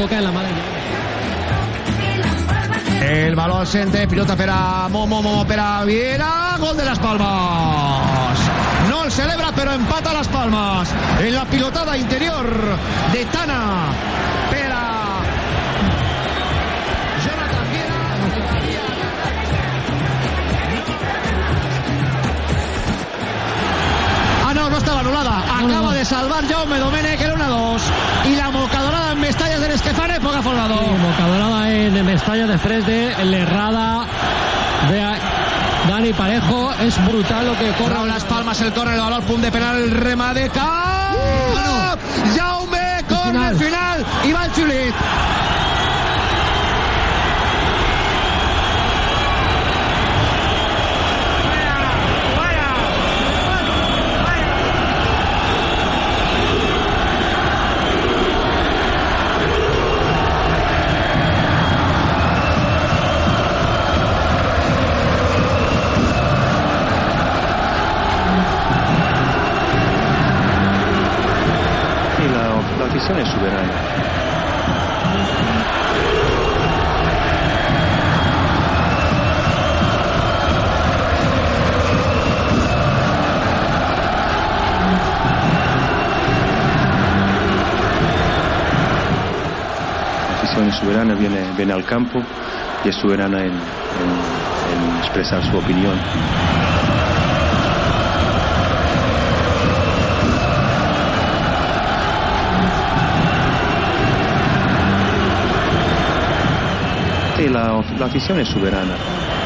toca en la de El balón centre, pilota per a Momo, Momo per a Viera, gol de las Palmas. No el celebra, pero empata las Palmas. En la pilotada interior de Tana per a Jonathan Ah, no, no estaba anulada. Acaba de salvar Jaume Domènech, era una 2. Y la mocadorada en Mestalla del Estefane, poca folgado. Mocadorada en Mestalla després de l'errada de Dani Parejo. És brutal lo que corre. Corre las palmas el córner, el balón, punt de penal, el remate, cap! Jaume, córner final, i va afición es soberana. La afición es soberana, viene, viene al campo y es soberana en- en expresar su opinión. La, la afición es soberana.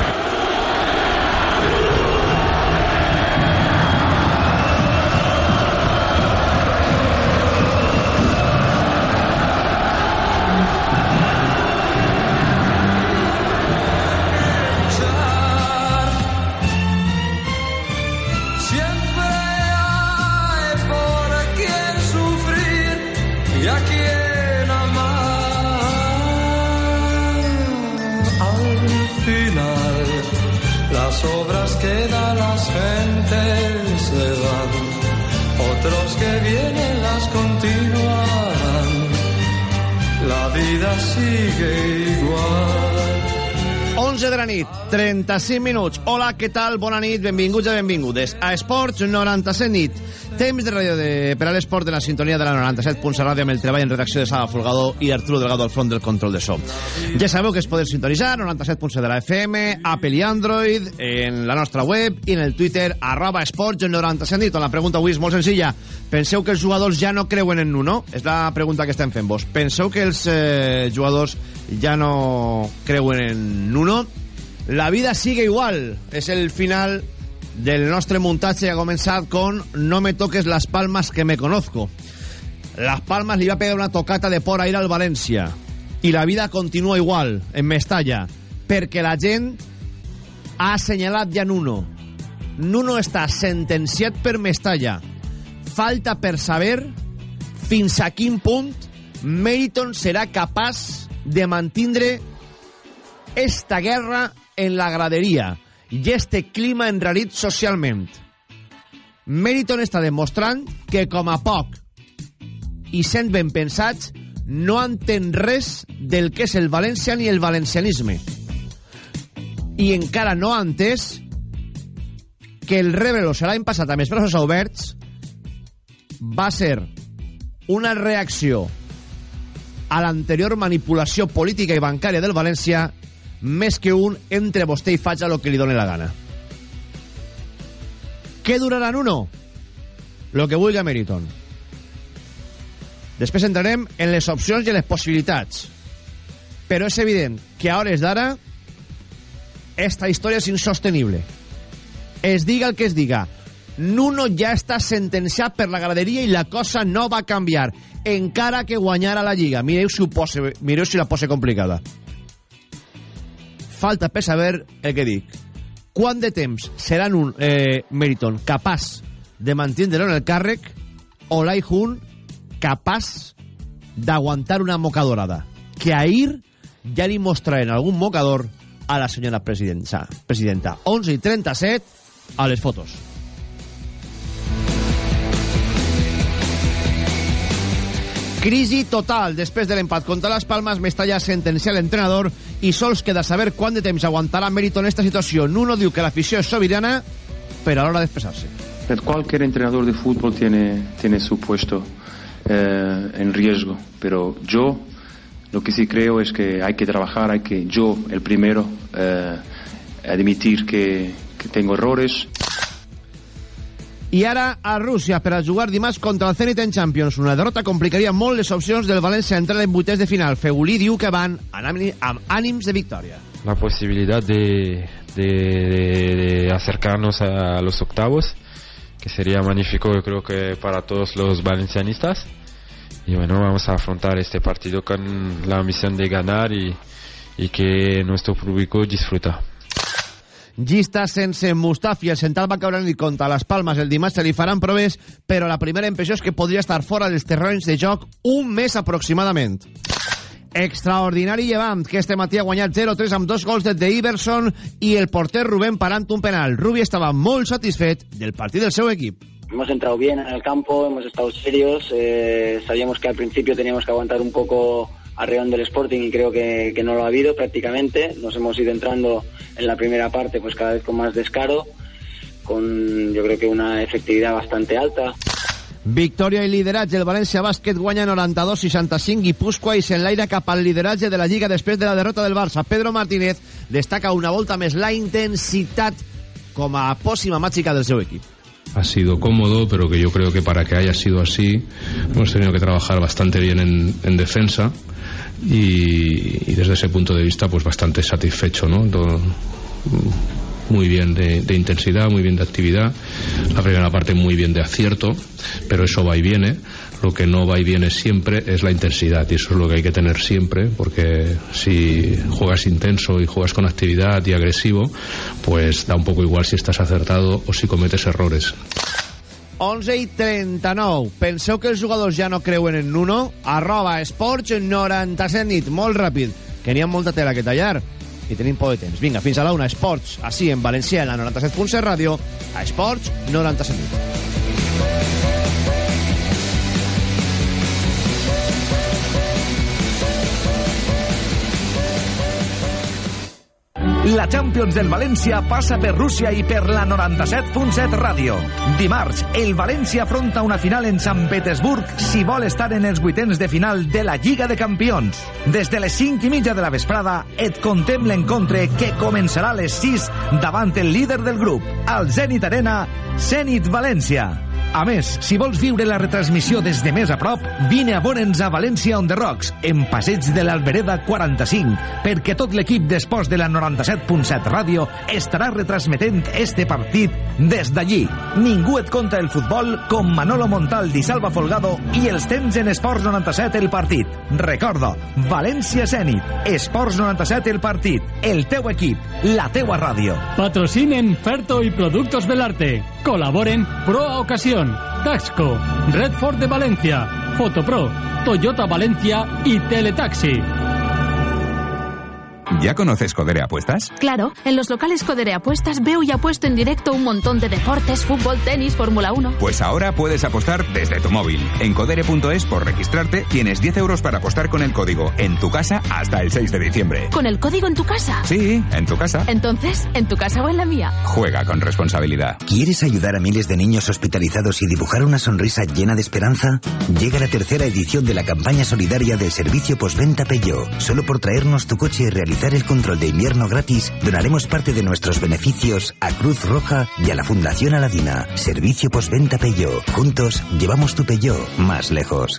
35 minuts. Hola, què tal? Bona nit, benvinguts i benvingudes a Esports 97 nit. Temps de ràdio de, per a l'esport de la sintonia de la 97.7 ràdio amb el treball en redacció de Sala Folgado i Arturo Delgado al front del control de so. Ja sabeu que es poden sintonitzar 97.7 de la FM, Apple i Android, en la nostra web i en el Twitter arroba esports 97 nit, la pregunta avui és molt senzilla. Penseu que els jugadors ja no creuen en Nuno? És la pregunta que estem fent vos. Penseu que els eh, jugadors ja no creuen en Nuno? La vida sigue igual. És el final del nostre muntatge ha començat con No me toques las palmas que me conozco. Las Palmas li va pegar una tocata de por a ir al València. I la vida continua igual, en Mestalla, perquè la gent ha assenyalat ja Nuno. Nuno està sentenciat per Mestalla. Falta per saber fins a quin punt Meriton serà capaç de mantindre esta guerra en la graderia i este clima enrarit socialment. Meriton està demostrant que, com a poc, i sent ben pensats, no entén res del que és el València ni el valencianisme. I encara no ha entès que el Rebelo l'any passat amb els braços oberts va ser una reacció a l'anterior manipulació política i bancària del València més que un entre vostè i faig a lo que li doni la gana. Què durarà en uno? Lo que vulgui Meriton. Després entrarem en les opcions i en les possibilitats. Però és evident que a hores d'ara esta història és insostenible. Es diga el que es diga. Nuno ja està sentenciat per la graderia i la cosa no va canviar. Encara que guanyara la Lliga. Mireu si, ho pose, mireu si la pose complicada. Falta per saber el que dic. Quant de temps serà un eh, Meriton capaç de mantindre-lo en el càrrec o l'Ai Hun capaç d'aguantar una mocadorada? Que ahir ja li mostrarem algun mocador a la senyora presidenta. presidenta. 11 i 37 a les fotos. Crisi total. Després de l'empat contra les Palmes, Mestalla sentencia l'entrenador i sols queda saber quant de temps aguantarà Mérito en esta situació. Nuno diu que l'afició és sobirana, però a l'hora d'expressar-se. Cualquier entrenador de fútbol tiene, tiene su puesto eh, en riesgo, pero yo lo que sí creo es que hay que trabajar, hay que yo, el primero, eh, admitir que tengo errores. I ara a Rússia per a jugar dimarts contra el Zenit en Champions. Una derrota complicaria molt les opcions del València entrar en vuitens de final. Feulí diu que van amb ànims de victòria. La posibilidad de, de, de, acercarnos a los octavos, que sería magnífico creo que para todos los valencianistas. Y bueno, vamos a afrontar este partido con la ambición de ganar y, y que nuestro público disfruta. Llista sense Mustafi, el central va caure en contra les Palmes el dimarts, se li faran proves, però la primera impressió és que podria estar fora dels terrenys de joc un mes aproximadament. Extraordinari llevant, que este matí ha guanyat 0-3 amb dos gols de Iverson i el porter Rubén parant un penal. Rubi estava molt satisfet del partit del seu equip. Hemos entrado bien en el campo, hemos estado serios, eh, sabíamos que al principio teníamos que aguantar un poco arreón del Sporting y creo que, que, no lo ha habido prácticamente. Nos hemos ido entrando en la primera parte pues cada vez con más descaro, con yo creo que una efectividad bastante alta. Victòria i lideratge. El València Bàsquet guanya 92-65 i Pusqua i s'enlaira cap al lideratge de la Lliga després de la derrota del Barça. Pedro Martínez destaca una volta més la intensitat com a pòssima màgica del seu equip. ha sido cómodo, pero que yo creo que para que haya sido así hemos tenido que trabajar bastante bien en, en defensa y, desde ese punto de vista pues bastante satisfecho, ¿no? Todo, muy bien de, de, intensidad, muy bien de actividad, la primera parte muy bien de acierto, pero eso va y viene. Lo que no va y viene siempre es la intensidad y eso es lo que hay que tener siempre porque si juegas intenso y juegas con actividad y agresivo, pues da un poco igual si estás acertado o si cometes errores. 11 i 39. Penseu que els jugadors ja no creuen en Nuno? Arroba esports 97 nit. Molt ràpid, que n'hi ha molta tela que tallar i tenim por de temps. Vinga, fins a la una, Esports, així en Valencià, en la 97.7 ràdio, a Esports 97 nit. La Champions del València passa per Rússia i per la 97.7 Ràdio. Dimarts, el València afronta una final en Sant Petersburg si vol estar en els vuitens de final de la Lliga de Campions. Des de les 5 i mitja de la vesprada et contem l'encontre que començarà a les 6 davant el líder del grup, al Zenit Arena, Zenit València. A més, si vols viure la retransmissió des de més a prop, vine a veure'ns a València on the Rocks, en Passeig de l'Albereda 45, perquè tot l'equip d'esports de la 97.7 Ràdio estarà retransmetent este partit des d'allí. Ningú et conta el futbol com Manolo Montaldi, Salva Folgado i els temps en Esports 97 el partit. Recorda, València Zenit, Esports 97 el partit, el teu equip, la teua ràdio. Patrocinen Ferto y Productos Belarte. Colaboren Pro a Ocasión, Taxco, Redford de Valencia, Fotopro, Toyota Valencia y Teletaxi. ¿Ya conoces Codere Apuestas? Claro, en los locales Codere Apuestas veo y apuesto en directo un montón de deportes, fútbol, tenis, Fórmula 1. Pues ahora puedes apostar desde tu móvil. En codere.es por registrarte tienes 10 euros para apostar con el código en tu casa hasta el 6 de diciembre. ¿Con el código en tu casa? Sí, en tu casa. Entonces, ¿en tu casa o en la mía? Juega con responsabilidad. ¿Quieres ayudar a miles de niños hospitalizados y dibujar una sonrisa llena de esperanza? Llega la tercera edición de la campaña solidaria del servicio postventa Peugeot. Solo por traernos tu coche y realizar el control de invierno gratis, donaremos parte de nuestros beneficios a Cruz Roja y a la Fundación Aladina. Servicio postventa Peugeot. Juntos llevamos tu Peugeot más lejos.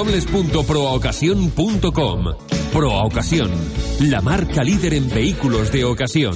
www.proaocasión.com. Pro a Ocasión, la marca líder en vehículos de ocasión.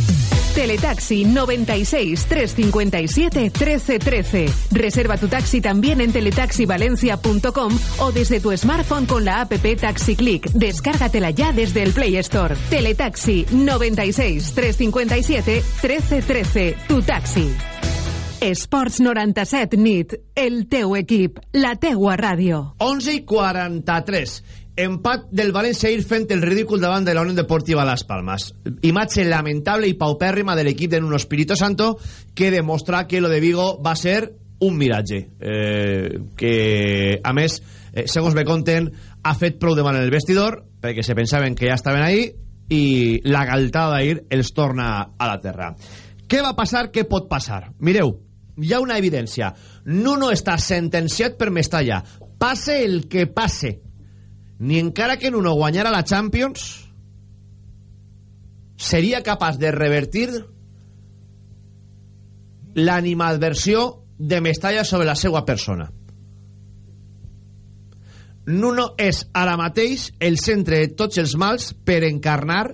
Teletaxi 96 357 1313. Reserva tu taxi también en teletaxivalencia.com o desde tu smartphone con la app Taxi Click. Descárgatela ya desde el Play Store. Teletaxi 96 357 1313. Tu taxi. Esports 97 nit. El teu equip. La teua ràdio. 11 i 43. Empat del València ir fent el ridícul davant de la Unió Deportiva Las Palmas. Imatge lamentable i paupèrrima de l'equip de Espíritu Santo que demostra que lo de Vigo va ser un miratge. Eh, que, a més, eh, segons me conten, ha fet prou de mal en el vestidor perquè se pensaven que ja estaven ahí i la galtada d'ahir els torna a la terra. Què va passar? Què pot passar? Mireu, hi ha una evidència. Nuno està sentenciat per Mestalla. Passe el que passe ni encara que Nuno guanyara la Champions seria capaç de revertir l'animadversió de Mestalla sobre la seva persona. Nuno és ara mateix el centre de tots els mals per encarnar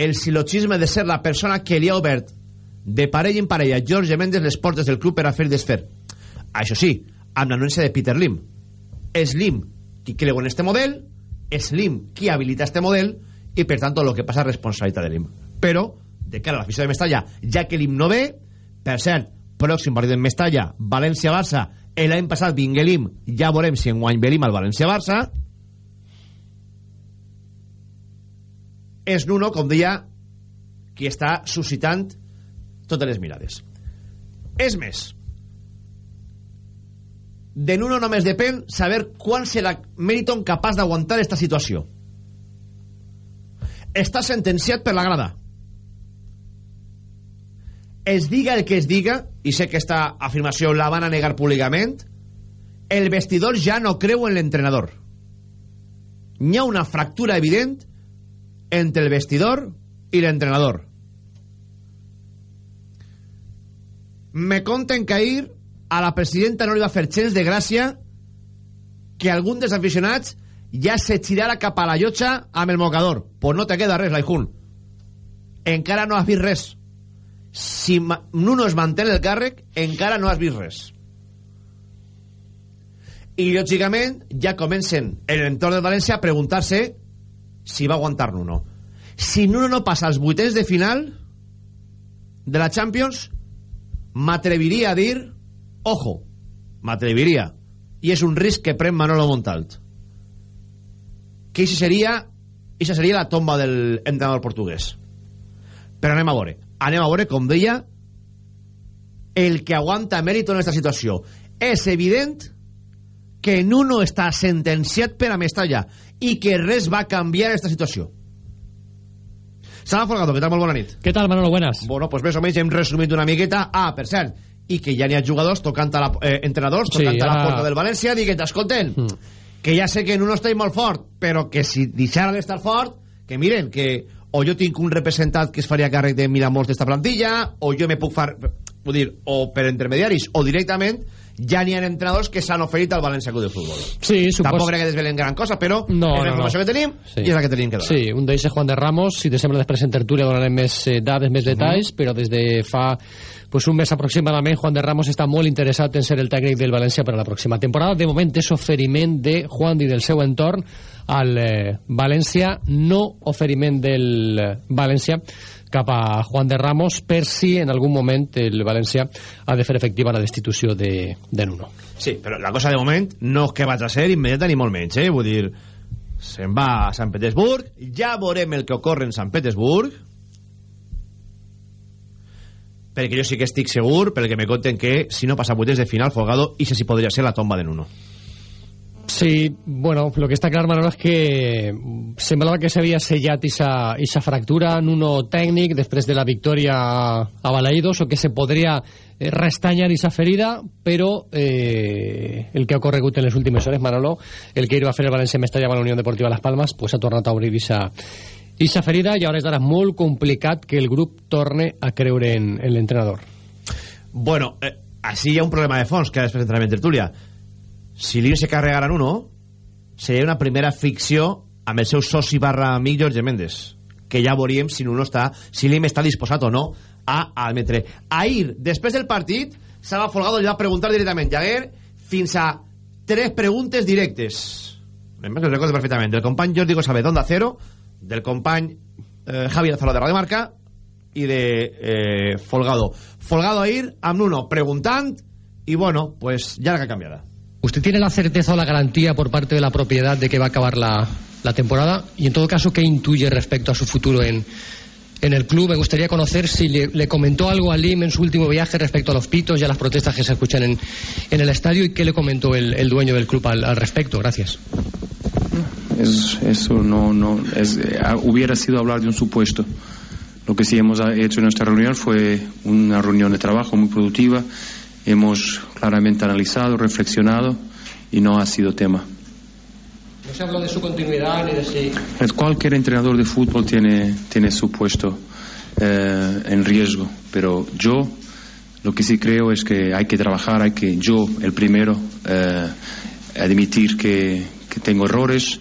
el silogisme de ser la persona que li ha obert de parella en parella Jorge Méndez les portes del club per a fer desfer. Això sí, amb l'anúncia de Peter Lim. És Lim qui creu en este model, és Lim qui habilita este model i per tant el que passa és responsabilitat de Lim. Però, de cara a l'afició de Mestalla, ja que Lim no ve, per cert, pròxim partit en Mestalla, València-Barça, l'any passat vingué Lim, ja veurem si enguany ve Lim al València-Barça, és Nuno, com deia, qui està suscitant totes les mirades. És més, de Nuno només depèn saber quan serà Meriton capaç d'aguantar esta situació. està sentenciat per la grada. Es diga el que es diga, i sé que esta afirmació la van a negar públicament, el vestidor ja no creu en l'entrenador. N'hi ha una fractura evident entre el vestidor i l'entrenador. Me conten que ahir a la presidenta no li va fer gens de gràcia que algun dels aficionats ja se girara cap a la llotja amb el mocador. Pues no te queda res, Laijun. Encara no has vist res. Si Nuno es manté en el càrrec, encara no has vist res. I, lògicament, ja comencen en l'entorn del València a preguntar-se si va aguantar Nuno. Si Nuno no passa als vuitens de final de la Champions, m'atreviria a dir, ojo, m'atreviria, i és un risc que pren Manolo Montalt, que això seria, això seria la tomba del entrenador portuguès. Però anem a veure. Anem a veure, com deia, el que aguanta mèrit en aquesta situació. És evident que Nuno està sentenciat per a Mestalla i que res va canviar aquesta situació. Sala Folgado, què tal? Molt bona nit. ¿Qué tal, Manolo? Buenas. Bueno, pues més o menys hem resumit una miqueta. Ah, per cert, i que ja n'hi ha jugadors tocant a la, eh, entrenadors Sí, tocant a la porta del València dient, escolten, que ja sé que no estic molt fort, però que si deixara d'estar fort, que miren, que o jo tinc un representant que es faria càrrec de Miramors d'esta plantilla, o jo me puc far... Vull dir, o per intermediaris, o directament, ja n'hi ha entrenadors que s'han oferit al València Club de Futbol. Sí, supos- Tampoc crec que desvelen gran cosa, però No, és no, la informació no. que tenim Sí. i és la que tenim que donar. Sí, un d'ells és Juan de Ramos, si te sembla després en tertúlia donarem més eh, dades, més detalls, però des de fa pues, un mes aproximadament Juan de Ramos està molt interessat en ser el tècnic del València per a la pròxima temporada. De moment és oferiment de Juan i del seu entorn al eh, València, no oferiment del eh, València cap a Juan de Ramos per si en algun moment el València ha de fer efectiva la destitució de, de Nuno. Sí, però la cosa de moment no és que vaig a ser immediata ni molt menys, eh? Vull dir, se'n va a Sant Petersburg, ja veurem el que ocorre en Sant Petersburg, perquè jo sí que estic segur, perquè me conten que si no passa vuitens de final, Folgado, i si podria ser la tomba de Nuno. Sí, bueno, lo que está claro, Manolo, es que semblava que s'havia sellat esa, esa fractura en uno tècnic després de la victòria a Balaïdos, o que se podria eh, restanyar esa ferida, però eh, el que ha ocorregut en les últimes hores, Manolo, el que iba a fer el València Mestalla amb la Unió Deportiva Las Palmas, pues ha tornat a obrir esa, esa ferida i ara és d'ara molt complicat que el grup torne a creure en, en l'entrenador. Bueno, eh, així hi un problema de fons que després entrarem en tertúlia. Si l'Iris se carregara en uno, seria una primera ficció amb el seu soci barra amic Jorge Méndez, que ja veuríem si Nuno està, si l'Im està disposat o no a admetre. Ahir, després del partit, Salva Folgado li va preguntar directament Jaguer fins a tres preguntes directes. A més, el recordo perfectament. Del company Jordi Gosabet, d'Onda Cero, del company eh, Javier Zalo de Radio Marca i de eh, Folgado. Folgado ahir amb Nuno preguntant i bueno, pues que ha cambiado. ¿Usted tiene la certeza o la garantía por parte de la propiedad de que va a acabar la, la temporada? Y en todo caso, ¿qué intuye respecto a su futuro en, en el club? Me gustaría conocer si le, comentó algo a Lim en su último viaje respecto a los pitos y a las protestas que se escuchan en, en el estadio y qué le comentó el, el dueño del club al, respecto. Gracias. Es- eso no, no eh, ah, hubiera sido hablar de un supuesto. Lo que sí hemos hecho en nuestra reunión fue una reunión de trabajo muy productiva. Hemos claramente analizado, reflexionado y no ha sido tema. No se habló de su continuidad ni de si... Cualquier entrenador de fútbol tiene, tiene su puesto eh, en riesgo, pero yo lo que sí creo es que hay que trabajar, hay que yo, el primero, eh, admitir que, que tengo errores,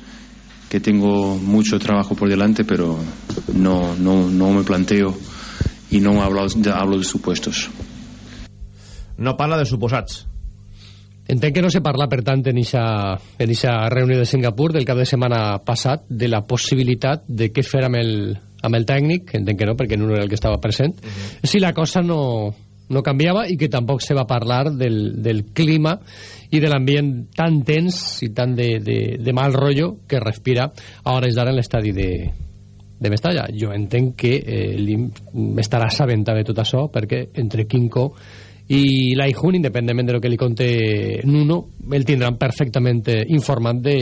que tengo mucho trabajo por delante, pero no, no, no me planteo y no hablo hablo de supuestos. No parla de suposats. Entenc que no se parla, per tant, en esa reunió de Singapur del cap de setmana passat de la possibilitat de què fer amb el, amb el tècnic, entenc que no, perquè no era el que estava present, uh -huh. si la cosa no, no canviava i que tampoc se va parlar del, del clima i de l'ambient tan tens i tan de, de, de mal rotllo que respira a hores d'ara en l'estadi de, de Mestalla. Jo entenc que eh, estarà assabentat de tot això perquè entre Quinco i l'Aijun, independentment de lo que li conte Nuno, el tindran perfectament eh, informat de,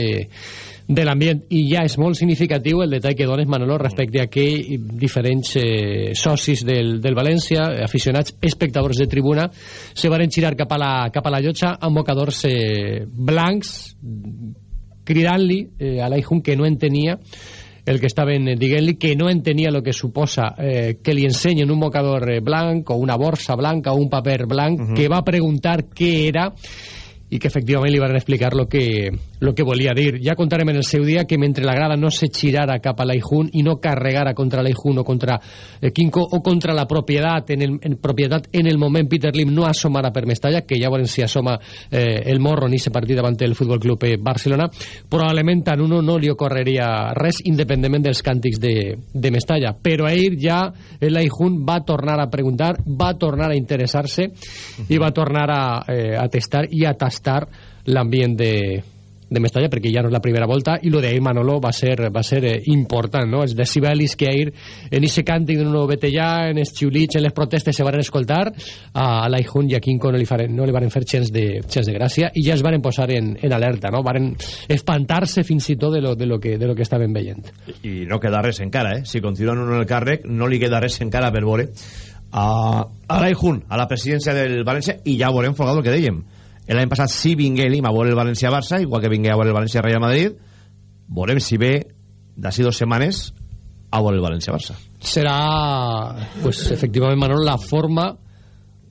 de l'ambient. I ja és molt significatiu el detall que dones Manolo respecte a que diferents eh, socis del, del València, aficionats espectadors de tribuna se van girar cap a la, cap a la llotja amb mocadors eh, blancs cridant-li eh, a l'Aijun que no entenia el que estaven dient-li que no entenia el que suposa eh, que li ensenyen un mocador eh, blanc o una borsa blanca o un paper blanc, uh -huh. que va preguntar què era i que efectivament li van explicar lo que, lo que volia dir. Ja contarem en el seu dia que mentre la grada no se girara cap a l'Aijun i no carregara contra l'Aijun o contra eh, Quinco o contra la propietat en el, en propietat en el moment Peter Lim no assomara per Mestalla, que ja veurem si assoma eh, el morro ni se partit davant el Futbol Club eh, Barcelona, probablement a Nuno no li ocorreria res independentment dels càntics de, de Mestalla. Però ahir ja l'Aijun va tornar a preguntar, va tornar a interessar-se i va tornar a, eh, a testar i a tastar l'ambient de, de Mestalla perquè ja no és la primera volta i lo d'ahir Manolo va ser, va ser eh, important no? els decibelis que ahir en ese càntic de no vetellà, en els xiulits en les protestes se van escoltar a l'Aijun i a Quinco no li, faren, no li van fer gens de, gens de gràcia i ja es van posar en, en alerta no? van espantar-se fins i tot de lo, de lo, que, de lo que estaven veient i no queda res encara, eh? si continuen en el càrrec no li queda res encara per veure a, a l'Aijun, a la presidència del València i ja veurem folgado el que dèiem l'any passat sí vingué l'IM a veure el València-Barça igual que vingué a veure el València-Real Madrid veurem si ve d'ací dues setmanes a veure el València-Barça. Serà pues, efectivament Manol la forma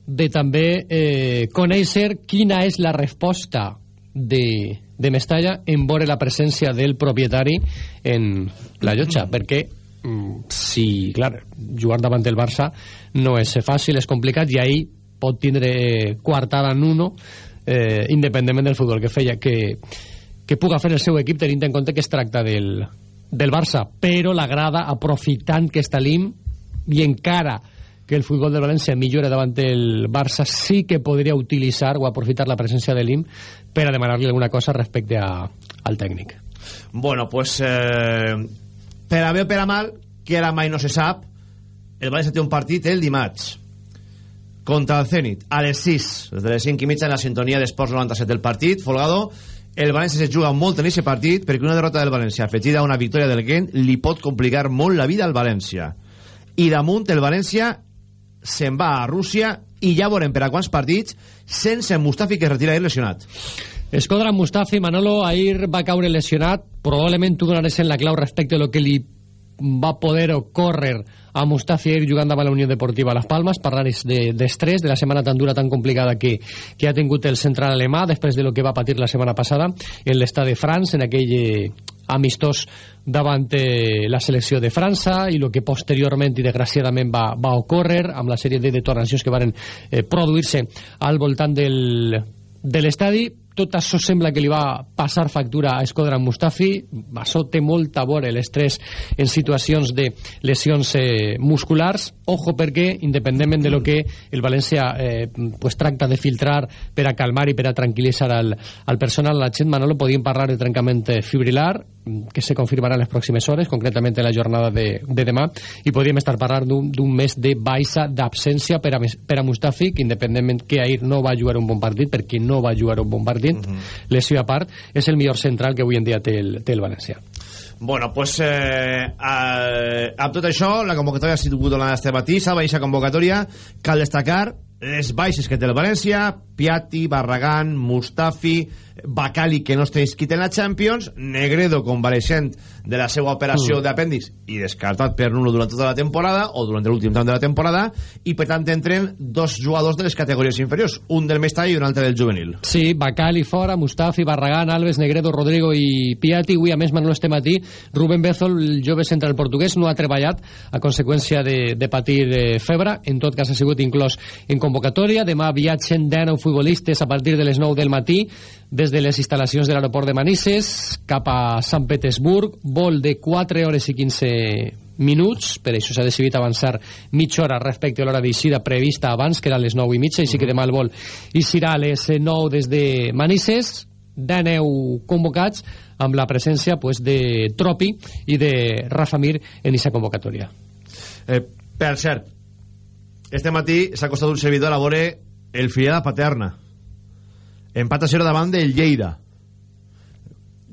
de també eh, conèixer quina és la resposta de, de Mestalla en veure la presència del propietari en la llotja. Perquè mm, si, clar, jugar davant del Barça no és fàcil, és complicat i ahir pot tindre coartada en uno eh, independentment del futbol que feia que, que puga fer el seu equip tenint en compte que es tracta del, del Barça. Però la grada aprofitant que està l'IM i encara que el futbol del València millora davant el Barça sí que podria utilitzar o aprofitar la presència de l'IM per a demanar-li alguna cosa respecte a, al tècnic. Bueno, pues eh, per a bé o per a mal que ara mai no se sap el València té un partit el dimarts contra el Zenit. A les 6 des de les 5 i mitja en la sintonia d'Esports 97 del partit Folgado. El València se juga molt en aquest partit perquè una derrota del València afegida a una victòria del Gent li pot complicar molt la vida al València. I damunt el València se'n va a Rússia i ja veurem per a quants partits sense Mustafi que es retira ahir lesionat. Escodra Mustafi, Manolo, ahir va caure lesionat. Probablement tu donaràs en la clau respecte a lo que li va poder ocórrer a Mustafi ahir jugant davant la Unió Deportiva Las Palmas parlar d'estrès, de, de la setmana tan dura tan complicada que, que ha tingut el central alemà després de lo que va patir la setmana passada en l'estat de France, en aquell eh, amistós davant eh, la selecció de França i el que posteriorment i desgraciadament va, va ocórrer amb la sèrie de detonacions que varen eh, produir-se al voltant del, de l'estadi tot això sembla que li va passar factura a Escodra Mustafi. Això té molt a veure l'estrès en situacions de lesions eh, musculars. Ojo perquè independentment de lo que el València eh, pues tracta de filtrar per a calmar i per a tranquil·litzar al, al personal la gent Manolo podíem parlar de trencament fibrilar que se confirmarà en les pròximes hores, concretament en la jornada de, de demà, i podríem estar parlant d'un mes de baixa d'absència per, a, per a Mustafi, que independentment que ahir no va jugar un bon partit, perquè no va jugar un bon partit, uh -huh. lesió a part, és el millor central que avui en dia té el, té el València. Bueno, pues eh, eh, amb tot això, la convocatòria ha sigut donada este matí, s'ha baixa convocatòria, cal destacar les baixes que té el València, Piatti, Barragán, Mustafi, Bacali, que no està inscrit en la Champions, Negredo, convalescent de la seva operació mm. d'apèndix i descartat per Nuno durant tota la temporada o durant l'últim tram de la temporada i per tant entren dos jugadors de les categories inferiors, un del Mestalla i un altre del juvenil. Sí, Bacali fora, Mustafi, Barragán, Alves, Negredo, Rodrigo i Piatti, avui a més Manolo este matí Rubén Bezol, el jove central portuguès no ha treballat a conseqüència de, de patir eh, febre, en tot cas ha sigut inclòs en convocatòria, demà viatgen 19 futbolistes a partir de les 9 del matí des de les instal·lacions de l'aeroport de Manises cap a Sant Petersburg, vol de 4 hores i 15 minuts, per això s'ha decidit avançar mitja hora respecte a l'hora d'eixida prevista abans, que era les 9 i mitja, i sí que demà el vol eixirà a les 9 des de Manises, de neu convocats amb la presència pues, de Tropi i de Rafa Mir en aquesta convocatòria. Eh, per cert, este matí s'ha costat un servidor a veure el filial paterna empat a 0 davant del Lleida.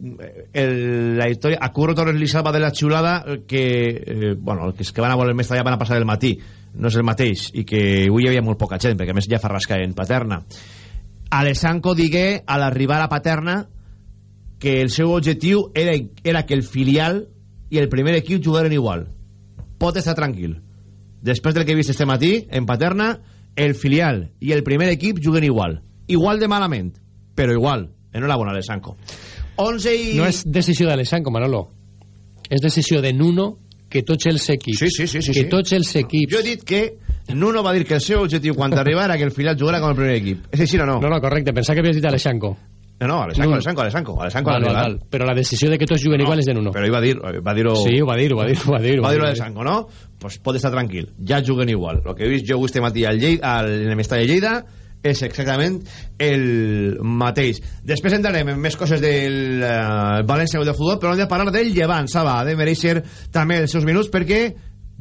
El, la història a Curro Torres li salva de la xulada que, eh, bueno, els que van a voler mestre ja van a passar el matí. No és el mateix i que avui hi havia molt poca gent perquè a més ja fa rasca en Paterna. Alessanco digué a l'arribar a Paterna que el seu objectiu era, era que el filial i el primer equip jugaren igual. Pot estar tranquil. Després del que he vist este matí en Paterna el filial i el primer equip juguen igual igual de malament però igual enhorabona Alessanco 11 i... No és decisió d'Alessanco, Manolo. És decisió de Nuno que tots els equips... Sí, sí, sí, sí, que sí. tots els equips... Jo he dit que Nuno va dir que el seu objectiu quan arribara era que el filial jugara com el primer equip. És així o no? No, no, correcte. Pensava que havies dit Alessanco. No, no, Alessanco. Alessanco, Alessanco, Alessanco Val, val, val. Però la decisió de que tots juguen igual és de Nuno. Però ell va dir, va dir-ho... Sí, ho va dir, ho va dir, ho va dir. ho va dir. Alessanco, no? Pues pot estar tranquil, ja juguen igual. Lo que he vist jo avui este matí al Lleida, al, en el Mestalla de Lleida és exactament el mateix. Després entrarem en més coses del uh, València de futbol, però hem de parlar del Llevant, Saba, de mereixer també els seus minuts perquè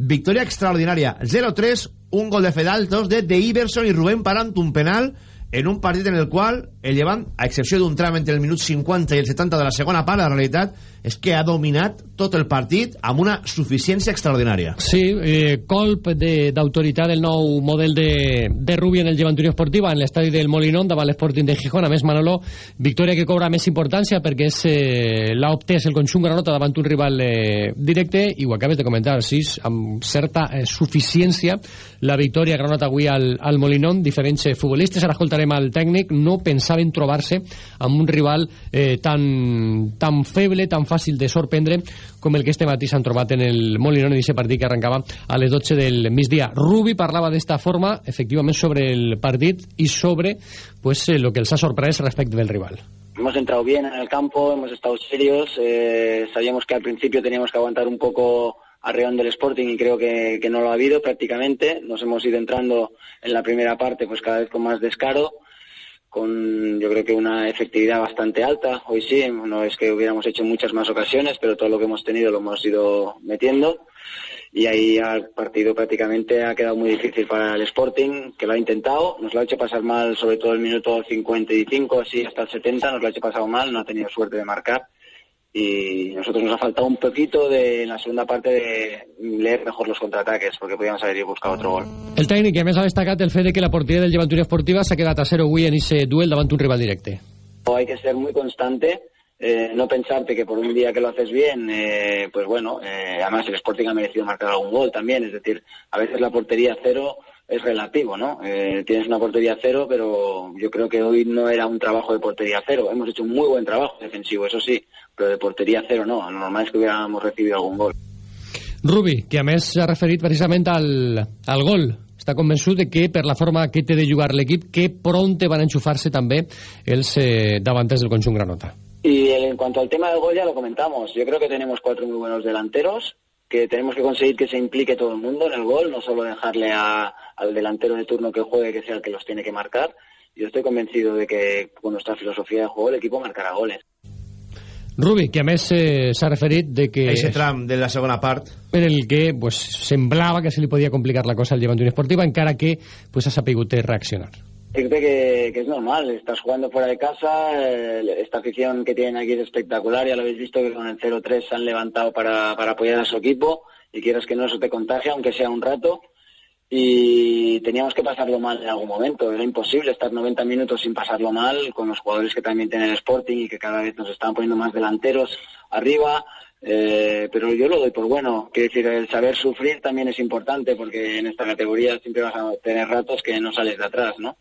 victòria extraordinària 0-3, un gol de Fedal, dos de De Iverson i Rubén parant un penal en un partit en el qual el Llevant, a excepció d'un tram entre el minut 50 i el 70 de la segona part, la realitat és que ha dominat tot el partit amb una suficiència extraordinària. Sí, eh, colp de- d'autoritat del nou model de, de Rubi en el Llevant Unió Esportiva en l'estadi del Molinón davant l'Sporting de Gijón. A més, Manolo, victòria que cobra més importància perquè és eh, l'ha obtès el conjunt granota davant un rival eh, directe i ho acabes de comentar, sí, amb certa eh, suficiència la victòria granota avui al, al Molinón, diferents eh, futbolistes, ara escoltarem al tècnic, no pensaven trobar-se amb un rival eh, tan, tan feble, tan fàcil de sorprendre com el que este matí s'han trobat en el Molinón en aquest partit que arrencava a les 12 del migdia. Rubi parlava d'esta forma, efectivament, sobre el partit i sobre pues, eh, lo que els ha sorprès respecte del rival. Hemos entrado bien en el campo, hemos estado serios. eh, sabíamos que al principio teníamos que aguantar un poco arreón del Sporting y creo que, que no lo ha habido prácticamente. Nos hemos ido entrando en la primera parte pues cada vez con más descaro, con yo creo que una efectividad bastante alta. Hoy sí, no es que hubiéramos hecho muchas más ocasiones, pero todo lo que hemos tenido lo hemos ido metiendo. Y ahí el partido prácticamente ha quedado muy difícil para el Sporting, que lo ha intentado, nos lo ha hecho pasar mal, sobre todo el minuto 55, así hasta el 70, nos lo ha hecho pasar mal, no ha tenido suerte de marcar. Y nosotros nos ha faltado un poquito de, en la segunda parte de leer mejor los contraataques, porque podíamos haber buscar otro gol. El tècnic a més ha destacat el fet de que la porteria del Llevant Unió Esportiva s'ha quedat a 0 avui en aquest duel davant un rival directe. O hay que ser muy constante, eh, no pensarte que por un día que lo haces bien, eh, pues bueno, eh, además el Sporting ha merecido marcar algún gol también, es decir, a veces la portería cero es relativo, ¿no? Eh, tienes una portería cero, pero yo creo que hoy no era un trabajo de portería cero. Hemos hecho un muy buen trabajo defensivo, eso sí, pero de portería cero no. Lo normal es que hubiéramos recibido algún gol. Rubi, que a més s'ha referit precisament al, al gol. Està convençut de que per la forma que té de jugar l'equip, que pronte van enxufar-se també els eh, davanters del conjunt granota. Y en cuanto al tema del gol ya lo comentamos. Yo creo que tenemos cuatro muy buenos delanteros, que tenemos que conseguir que se implique todo el mundo en el gol, no solo dejarle a- al delantero de turno que juegue, que sea el que los tiene que marcar. Yo estoy convencido de que con nuestra filosofía de juego el equipo marcará goles. Rubi, que a més eh, s'ha referit de que... Ese tram de la segona part en el que pues, semblava que se li podia complicar la cosa al Llevant Unió Esportiva, encara que pues, ha sapigut reaccionar. Decirte que, que es normal, estás jugando fuera de casa, eh, esta afición que tienen aquí es espectacular, ya lo habéis visto que con el 0-3 se han levantado para, apoyar a su equipo y quieras que no eso te contagia, aunque sea un rato. Y teníamos que pasarlo mal en algún momento, era imposible estar 90 minutos sin pasarlo mal con los jugadores que también tienen el Sporting y que cada vez nos están poniendo más delanteros arriba. Eh, pero yo lo doy por bueno. Quiero decir, el saber sufrir también es importante porque en esta categoría siempre vas a tener ratos que no sales de atrás, ¿no?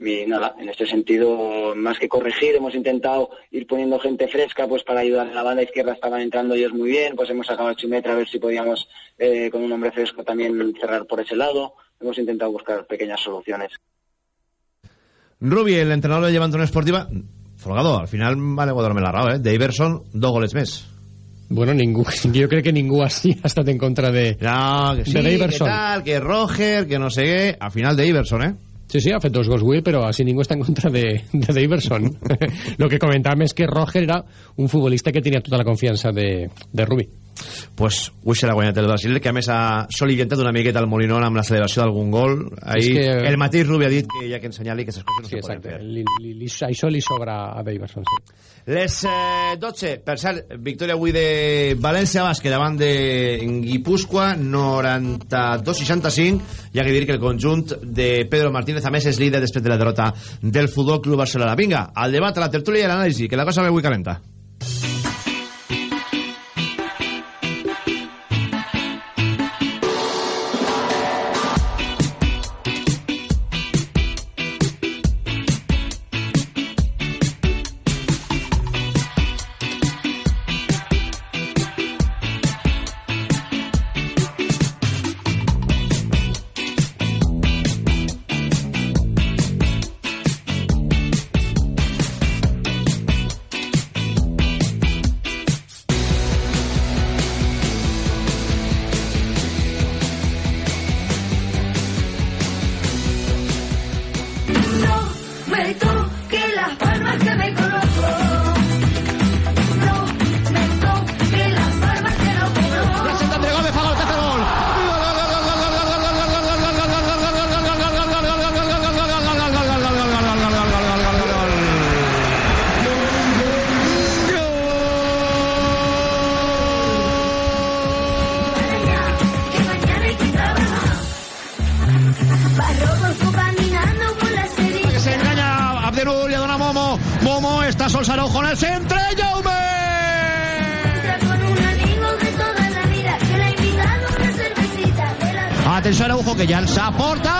Y nada, en este sentido, más que corregir, hemos intentado ir poniendo gente fresca pues para ayudar en la banda izquierda, estaban entrando ellos muy bien, pues hemos sacado a Chumetra a ver si podíamos eh, con un hombre fresco también cerrar por ese lado. Hemos intentado buscar pequeñas soluciones. Rubi, el entrenador de Llevant Unió Esportiva Folgado, al final vale guardar-me la raó, eh? Daverson, dos goles més Bueno, ningú, jo crec que ningú així ha estat en contra de, no, que sí, de que Daverson. tal, que Roger, que no sé què al final Daverson, eh? Sí, sí, ha fet dos gols avui, però així ningú està en contra de, de Daverson. Lo que comentàvem és que Roger era un futbolista que tenia tota la confiança de, de Rubi. Pues avui serà guanyat el Brasil que a més ha solivientat una miqueta el Molinón amb la celebració d'algun gol ahir És que- el mateix Rubi ha dit que hi ha que ensenyar-li que aquestes coses no Sí, se poden exacte. fer Li, li, li, això li sobra a Davidson. Sí. Les eh, 12, per cert, victòria avui de València Bàsquet davant de Guipúscoa, 92-65. Hi ha que dir que el conjunt de Pedro Martínez, a més, és líder després de la derrota del Futbol Club Barcelona. Vinga, al debat, a la tertúlia i a l'anàlisi, que la cosa ve avui calenta. Que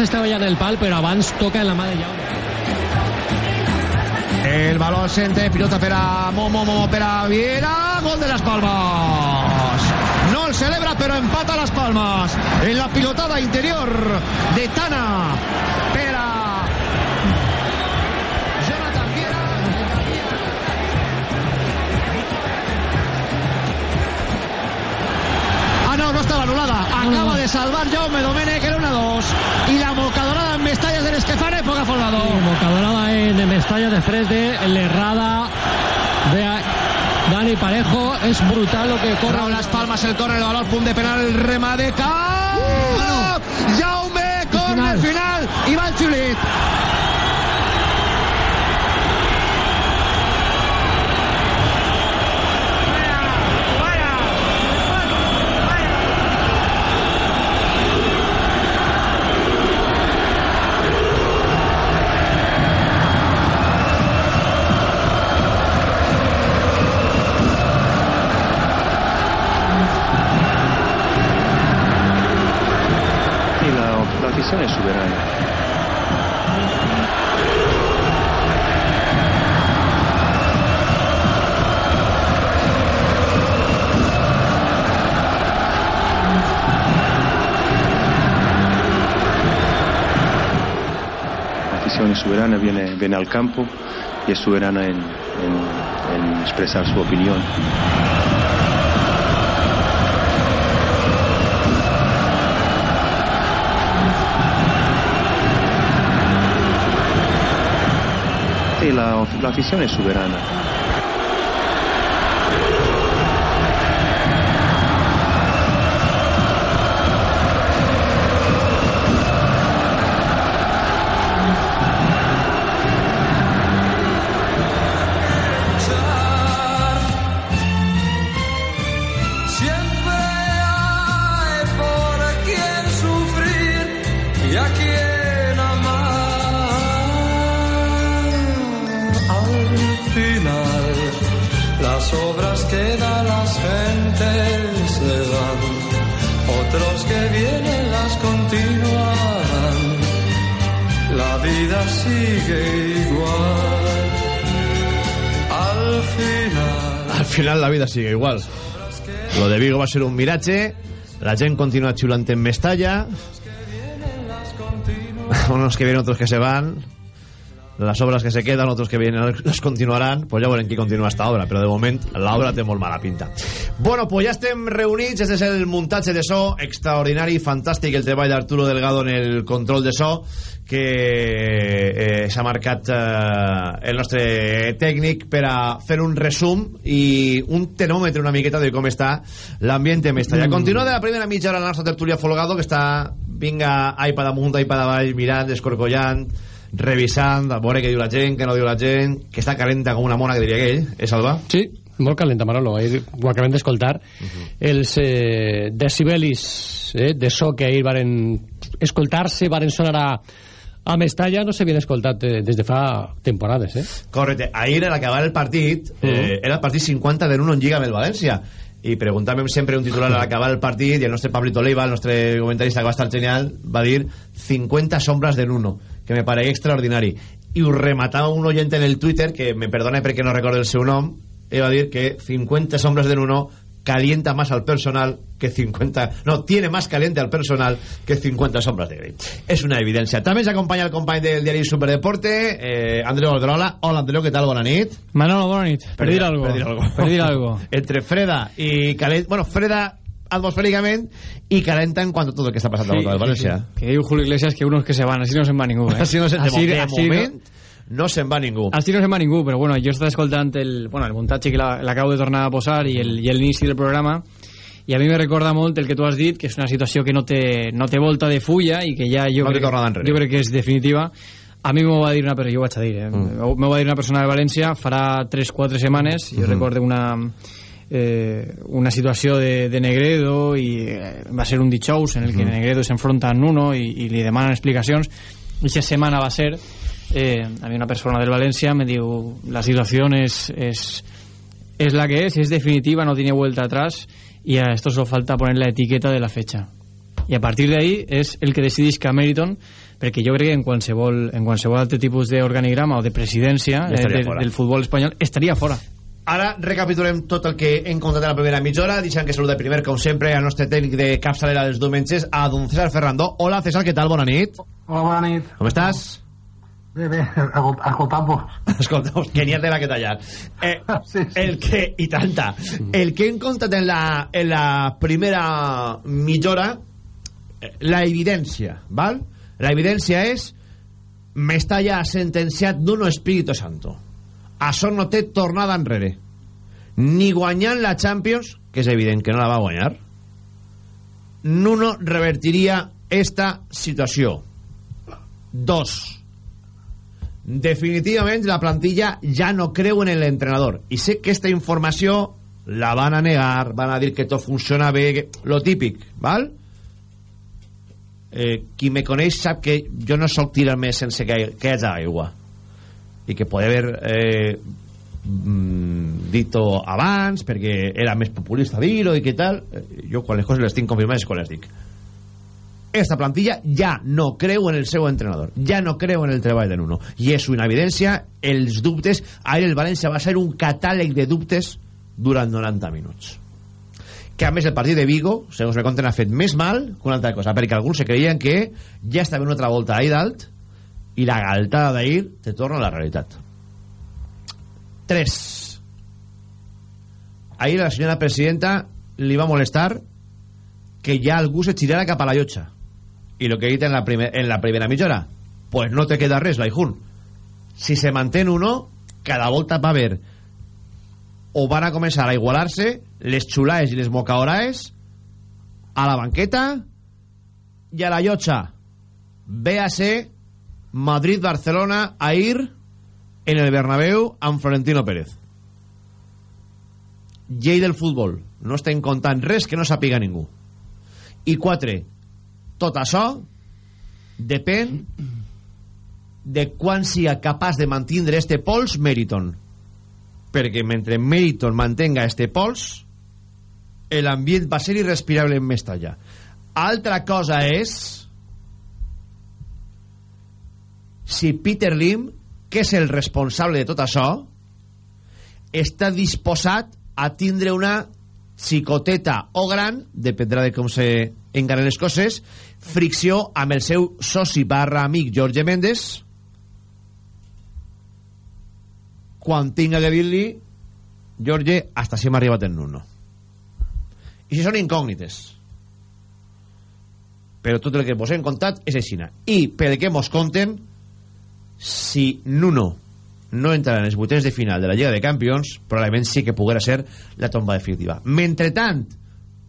se estaba ya en el pal, pero abans toca en la mà de Jaume. El balón centre, pilota per Momo, Momo Viera, gol de las Palmas. No el celebra, pero empata las Palmas. En la pilotada interior de Tana no, no estaba anulada. Acaba de salvar Jaume Domènech, era una 2. Y la mocadorada en Mestalla del Esquefane, poca formado. Mocadorada en Mestalla de Fresde, l'errada de Dani Parejo. Es brutal lo que corre. Corre las palmas el córner, el valor, punt de penal, el remate, cap! Jaume, córner final, Ivan Chulit. La, la afición es soberana. Es soberana, viene, viene al campo y es soberana en- en expresar su opinión. La, la afición es soberana. Final. Al final la vida sigue igual. Lo de Vigo va a ser un mirache. La gent continúa chulante en Mestalla. Unos que vienen, otros que se van. Las obras que se quedan, otros que vienen, les continuaran. Pues ja veurem qui continua esta obra. Però de moment l'obra té molt mala pinta. Bueno, pues ja estem reunits. Este és el muntatge de so extraordinari, fantàstic, el treball d'Arturo Delgado en el control de so que eh, s'ha marcat eh, el nostre tècnic per a fer un resum i un termòmetre una miqueta de com està l'ambient en Mestalla. Mm. Continua de la primera mitja hora la nostra tertúlia Folgado que està, vinga, iPad amunt, iPad avall, mirant, escorcollant, revisant, a veure què diu la gent, què no diu la gent, que està calenta com una mona, que diria aquell, eh, Salva? Sí, molt calenta, Manolo. Ahir ho acabem d'escoltar. Uh -huh. Els eh, decibelis eh, de so que ahir varen escoltar-se, varen sonar a, a Mestalla, no s'havien escoltat eh, des de fa temporades, eh? Correcte. Ahir, al acabar el partit, eh, uh -huh. era el partit 50 de 1 en Lliga amb el València, i preguntàvem sempre un titular al acabar el partit i el nostre Pablito Leiva, el nostre comentarista que va estar genial, va dir 50 sombras de Nuno, que me pareix extraordinari. I ho rematava un oyente en el Twitter, que me perdona perquè no recordo el seu nom, i va dir que 50 sombras de Nuno calienta más al personal que 50... No, tiene más caliente al personal que 50 sombras de Grey. És una evidència. També ens acompanya el company del diari Superdeporte, eh, Andreu Aldrola. Hola, Andreu, què tal? Nit. Manolo, bona nit. Algo. Per dir algo. Per dir algo. Entre freda i calent... Bueno, freda atmosféricament i calenta en cuanto a todo lo que está pasando sí, a Valencia. Sí, sí. Que diu Julio Iglesias que unos que se van, así no se'n va ningú. Eh? Así no así, de, de así moment no, no se'n va ningú. Així no se'n va ningú, però bueno, jo estava escoltant el, bueno, el muntatge que l'acabo de tornar a posar i l'inici del programa i a mi me recorda molt el que tu has dit, que és una situació que no té, no té volta de fulla i que ja jo, no crec, jo crec que és definitiva. A mi m'ho va dir una persona, jo ho vaig a dir, eh? Mm. m'ho va dir una persona de València farà 3-4 setmanes, jo mm -hmm. recordo una, eh, una situació de, de Negredo i eh, va ser un dijous en el que mm. Negredo s'enfronta a Nuno i, i li demanen explicacions i aquesta setmana va ser eh, a mi una persona del València me diu la situació és, és, és la que és, és definitiva, no tiene vuelta atrás y a esto solo falta poner la etiqueta de la fecha y a partir de ahí es el que decidís que a Meriton perquè jo crec que en qualsevol, en qualsevol altre tipus d'organigrama o de presidència eh, de, fora. del futbol espanyol estaria fora Ara recapitulem tot el que hem contat en la primera mitja hora. Deixant que saluda primer, com sempre, al nostre tècnic de capçalera dels diumenges, a don César Ferrando. Hola, César, què tal? Bona nit. Hola, bona nit. Com estàs? Bé, bé, escoltant-vos. Escolta, que n'hi ha de la que tallar. Eh, sí, sí. El que, i tanta, el que hem contat en la, en la primera mitja hora, eh, la evidència, val? La evidència és Mestalla ha sentenciat Nuno Espíritu Santo. Això no té tornada enrere. Ni guanyant la Champions, que és evident que no la va guanyar, Nuno revertiria esta situació. Dos. Definitivament la plantilla ja no creu en l'entrenador. I sé que esta informació la van a negar, van a dir que tot funciona bé, que... lo típic, val? Eh, qui me coneix sap que jo no soc tirar-me sense que, que hi hagi aigua i que poder haver eh, mm, dito abans perquè era més populista dir-ho i què tal eh, jo quan les coses les tinc confirmades quan les dic esta plantilla ja no creu en el seu entrenador ja no creu en el treball de Nuno. I és una evidència els dubtes. Ahir el València va ser un catàleg de dubtes durant 90 minuts. Que a més el partit de Vigo segons me conten ha fet més mal que una altra cosa perquè alguns se creien que ja estava una altra volta ahí dalt i la galtada d'ahir te torna a la realitat. 3 ahir la senyora presidenta li va molestar que ja algú se girara cap a la llotja i el que he en la, primer, en la primera mitja hora pues no te queda res, Laijun. Si se mantén uno cada volta va haver o van a començar a igualar-se les xulaes i les mocaoraes a la banqueta i a la llotja véase Madrid-Barcelona ahir en el Bernabéu amb Florentino Pérez. Llei del futbol no estem contant res que no sàpiga ningú. I quatre tot això depèn de quan siga capaç de mantindre este pols Meriton. Perquè mentre Meriton mantenga este pols l'ambient va ser irrespirable en Mestalla. Altra cosa és si Peter Lim, que és el responsable de tot això, està disposat a tindre una xicoteta o gran, dependrà de com se enganen les coses, fricció amb el seu soci barra amic Jorge Méndez quan tinga que dir-li Jorge, hasta si hem arribat en Nuno. I si són incògnites. Però tot el que vos hem contat és aixina. I per què mos conten, si Nuno no entrarà en els vuitens de final de la Lliga de Campions, probablement sí que poguera ser la tomba definitiva. Mentre tant,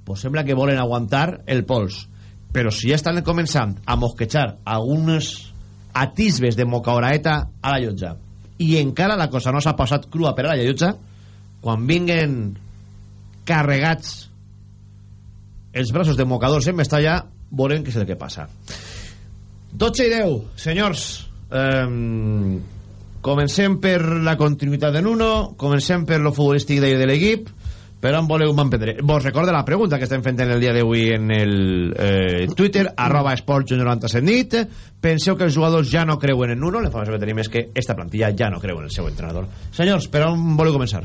pues sembla que volen aguantar el pols. Però si ja estan començant a mosquejar algunes atisbes de mocaoraeta a la llotja i encara la cosa no s'ha passat crua per a la llotja, quan vinguen carregats els braços de mocadors en Mestalla, veurem què és el que passa. 12 i 10, senyors. Eh, comencem per la continuïtat de Nuno, comencem per lo futbolístic de l'equip, però on voleu m'emprendre? Vos recordo la pregunta que estem fent en el dia d'avui en el eh, Twitter, arroba esports97 nit. Penseu que els jugadors ja no creuen en Nuno? La informació que tenim és que esta plantilla ja no creu en el seu entrenador. Senyors, per on voleu començar?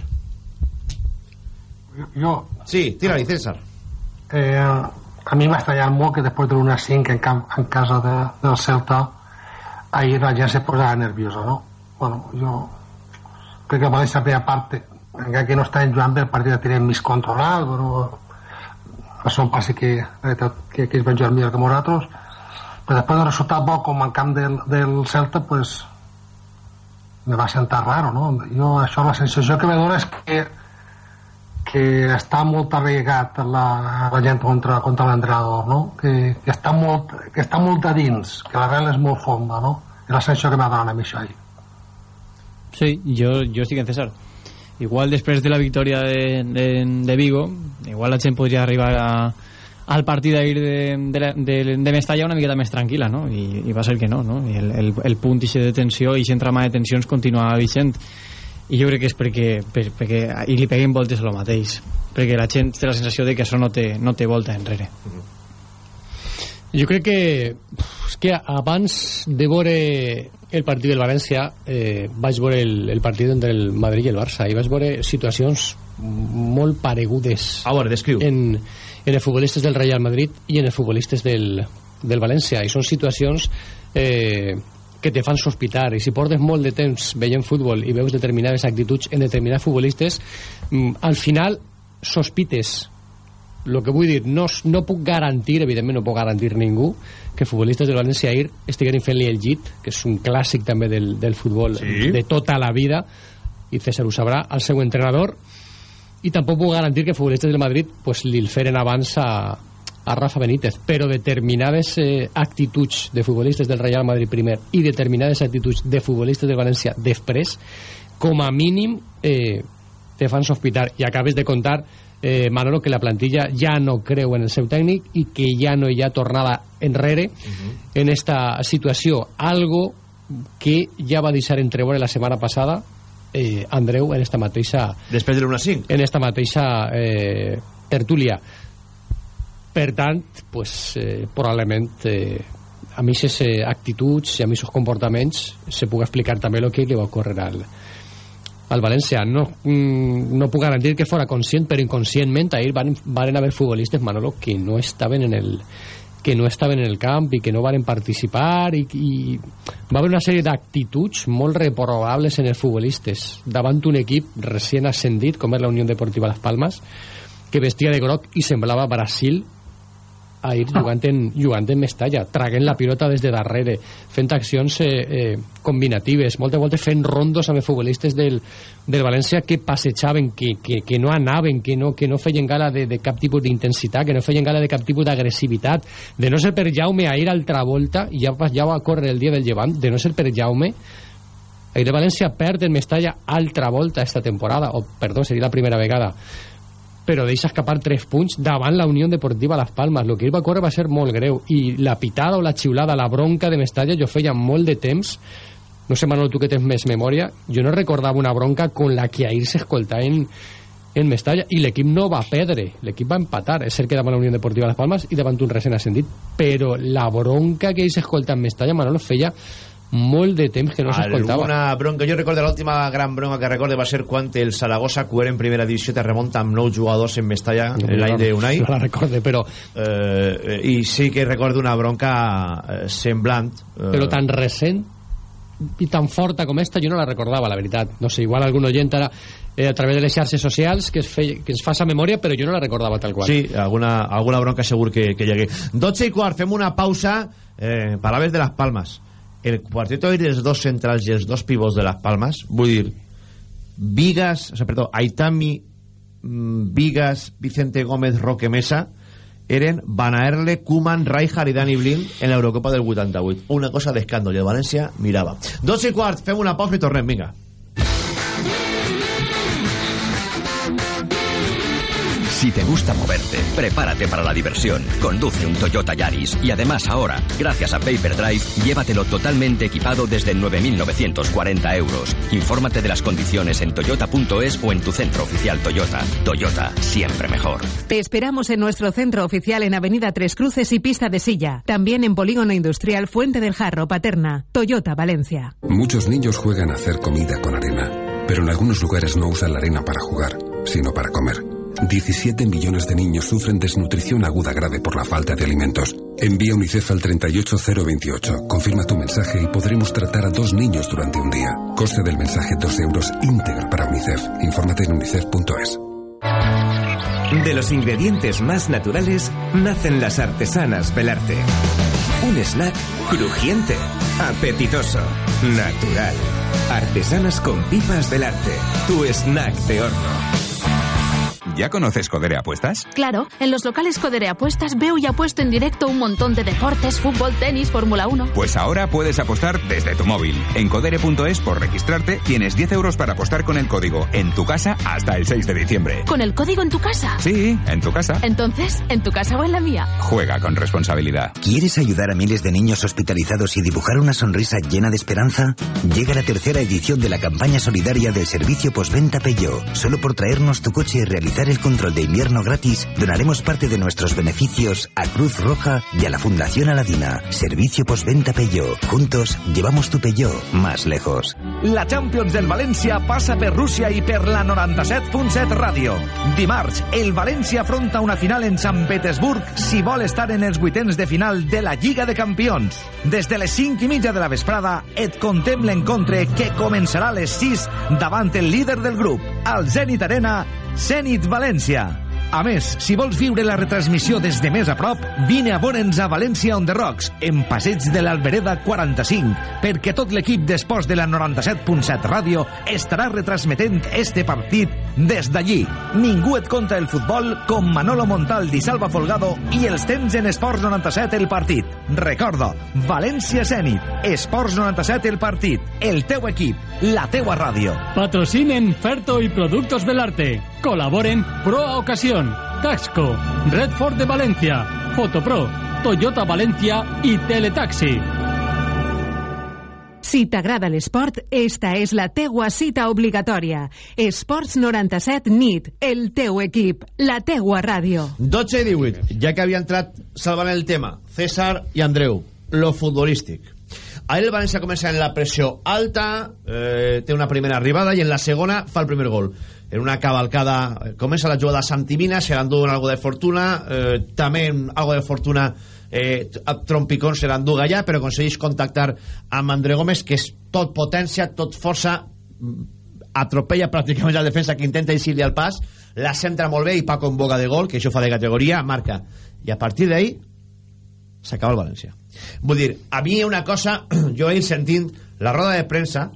Jo... Sí, tira-li, César. Eh, a mi m'ha estranyat molt que després de l'una 5 en, camp, en casa de, del Celta ahir la gent se posava nerviosa, no? Bueno, jo crec que València per part encara que no estàvem jugant bé el partit el teníem més controlat bueno, això passa que, que, que ells van jugar millor que nosaltres però després del resultat bo com al camp del, del Celta pues me va sentar raro no? jo això la sensació que me dona és que que està molt arraigat la, la gent contra, contra l'entrenador, no? Que, que, està molt, que està molt a dins, que l'arrel és molt fonda, no? És la sensació que m'ha donat a mi això ahir. Sí, jo, jo estic en César. Igual després de la victòria de, de, de Vigo, igual la gent podria arribar a, al partit d'ahir de, de, de, de Mestalla una miqueta més tranquil·la, no? I, i va ser que no, no? I el, el, el punt de tensió i entramà de tensions continuava vigent i jo crec que és perquè, per, perquè i li peguen voltes a lo mateix perquè la gent té la sensació de que això no té, no té volta enrere jo crec que és que abans de veure el partit del València eh, vaig veure el, el partit entre el Madrid i el Barça i vaig veure situacions molt paregudes a veure, descriu. en, en els futbolistes del Real Madrid i en els futbolistes del, del València. I són situacions eh, que te fan sospitar. I si portes molt de temps veient futbol i veus determinades actituds en determinats futbolistes mm, al final sospites el que vull dir, no, no puc garantir evidentment no puc garantir ningú que futbolistes del València ahir estiguin fent-li el llit que és un clàssic també del, del futbol Sí. de tota la vida i César ho sabrà, el seu entrenador i tampoc puc garantir que futbolistes del Madrid pues, li el feren abans a, a Rafa Benítez, però determinades eh, actituds de futbolistes del Real Madrid primer i determinades actituds de futbolistes del València després, com a mínim eh, te fan sospitar i acabes de contar eh, Manolo que la plantilla ja no creu en el seu tècnic i que ja no hi ha tornada enrere en esta situació. Algo que ja va deixar entreveure la setmana passada eh, Andreu en esta mateixa després de l'una 5 en esta mateixa eh, tertúlia. Per tant pues, eh, probablement eh, a mi aquestes eh, actituds i a mi aquests comportaments se puc explicar també el que li va ocórrer al, al València. No, mm, no puc garantir que fora conscient però inconscientment ahir van, van haver futbolistes Manolo que no estaven en el que no estaven en el camp i que no van participar i, i va haver una sèrie d'actituds molt reprobables en els futbolistes. Davant un equip recient ascendit com és la Unió Deportiva Las Palmas que vestia de groc i semblava Brasil ahir jugant en, jugant en Mestalla, traguent la pilota des de darrere, fent accions eh, eh, combinatives, moltes voltes fent rondos amb els futbolistes del, del València que passejaven, que, que, que no anaven, que no, que no feien gala de, de cap tipus d'intensitat, que no feien gala de cap tipus d'agressivitat, de no ser per Jaume ahir altra volta, i ja, ja va córrer el dia del llevant, de no ser per Jaume, el València perd en Mestalla altra volta esta temporada, o perdó, seria la primera vegada, però deixa escapar tres punts davant la Unió Deportiva Las Palmas. El que ell va córrer va ser molt greu. I la pitada o la xiulada, la bronca de Mestalla jo feia molt de temps. No sé Manolo, tu que tens més memòria jo no recordava una bronca con la que ahir s'escolta en, en Mestalla. I l'equip no va perdre, l'equip va empatar. És cert que davant la Unió Deportiva Las Palmas i davant un recent ascendit. Però la bronca que ell s'escolta en Mestalla Manolo feia molt de temps que no s'escoltava. Alguna bronca, jo recordo l'última gran bronca que recordo va ser quan el Saragossa QR en primera divisió te remunta amb nou jugadors en Mestalla No, l'any no, de Unai no la recorde, però... eh, i sí que recordo una bronca eh, semblant eh, però tan recent i tan forta com esta jo no la recordava, la veritat. No sé, igual algun oient ara eh, a través de les xarxes socials que es, fe, que es fa sa memòria, però jo no la recordava tal qual. Sí, alguna, alguna bronca segur que, que hi hagué. 12 i quart, fem una pausa. Eh, paraules de les Palmes. El quarteto dels dos centrals i els dos pivots de les Palmes, vull dir, Vigas, o sea, perdó, Aitami, mm, Vigas, Vicente Gómez, Roque Mesa, eren Van Aerle, Koeman, Rijkaard i Dani Blind en l'Eurocopa del 88. Una cosa d'escàndol, i el València mirava. 12 i quart, fem una pausa i tornem, vinga. Si te gusta moverte, prepárate para la diversión. Conduce un Toyota Yaris y además ahora, gracias a Paper Drive, llévatelo totalmente equipado desde 9.940 euros. Infórmate de las condiciones en toyota.es o en tu centro oficial Toyota. Toyota, siempre mejor. Te esperamos en nuestro centro oficial en Avenida Tres Cruces y Pista de Silla. También en Polígono Industrial Fuente del Jarro, Paterna. Toyota, Valencia. Muchos niños juegan a hacer comida con arena, pero en algunos lugares no usan la arena para jugar, sino para comer. 17 millones de niños sufren desnutrición aguda grave por la falta de alimentos. Envía UNICEF al 38028. Confirma tu mensaje y podremos tratar a dos niños durante un día. Coste del mensaje 2 euros íntegro para UNICEF. Infórmate en unicef.es. De los ingredientes más naturales nacen las artesanas Belarte. Un snack crujiente, apetitoso, natural. Artesanas con pipas Belarte. Tu snack de horno. ¿Ya conoces Codere Apuestas? Claro, en los locales Codere Apuestas veo y apuesto en directo un montón de deportes, fútbol, tenis, Fórmula 1. Pues ahora puedes apostar desde tu móvil. En codere.es por registrarte tienes 10 euros para apostar con el código en tu casa hasta el 6 de diciembre. ¿Con el código en tu casa? Sí, en tu casa. Entonces, ¿en tu casa o en la mía? Juega con responsabilidad. ¿Quieres ayudar a miles de niños hospitalizados y dibujar una sonrisa llena de esperanza? Llega la tercera edición de la campaña solidaria del servicio postventa Peugeot. Solo por traernos tu coche y realizar el control de invierno gratis, donaremos parte de nuestros beneficios a Cruz Roja y a la Fundación Aladina. Servicio postventa Peugeot. Juntos llevamos tu Peugeot más lejos. La Champions del València passa per Rússia i per la 97.7 Ràdio. Dimarts, el València afronta una final en Sant Petersburg si vol estar en els vuitens de final de la Lliga de Campions. Des de les 5 i mitja de la vesprada et contem l'encontre que començarà a les 6 davant el líder del grup, al Zenit Arena, Zenit València. A més, si vols viure la retransmissió des de més a prop, vine a veure'ns a València on the Rocks, en Passeig de l'Albereda 45, perquè tot l'equip d'esports de la 97.7 Ràdio estarà retransmetent este partit des d'allí. Ningú et conta el futbol com Manolo Montaldi, Salva Folgado i els temps en Esports 97 el partit. Recorda, València Zenit, Esports 97 el partit, el teu equip, la teua ràdio. Patrocinen Ferto y Productos del Arte. Colaboren Pro Ocasión, Taxco, Redford de Valencia, Fotopro, Toyota Valencia y Teletaxi. Si t'agrada l'esport, esta és la teua cita obligatòria. Esports 97 NIT, el teu equip, la teua ràdio. 12 i 18, ja que havia entrat salvant el tema, César i Andreu, lo futbolístic. Ahir el València comença en la pressió alta, eh, té una primera arribada i en la segona fa el primer gol. En una cavalcada, eh, comença la jugada Santimina, se l'endú algo de fortuna, eh, també algo de fortuna trompicón se l'endú allà, però aconsegueix contactar amb André Gómez, que és tot potència, tot força, mm, atropella pràcticament la defensa que intenta eixir-li al pas, la centra molt bé i Paco en boga de gol, que això fa de categoria, marca. I a partir d'ahí s'acaba el València. Vull dir, a mi una cosa, jo ahir sentint la roda de premsa,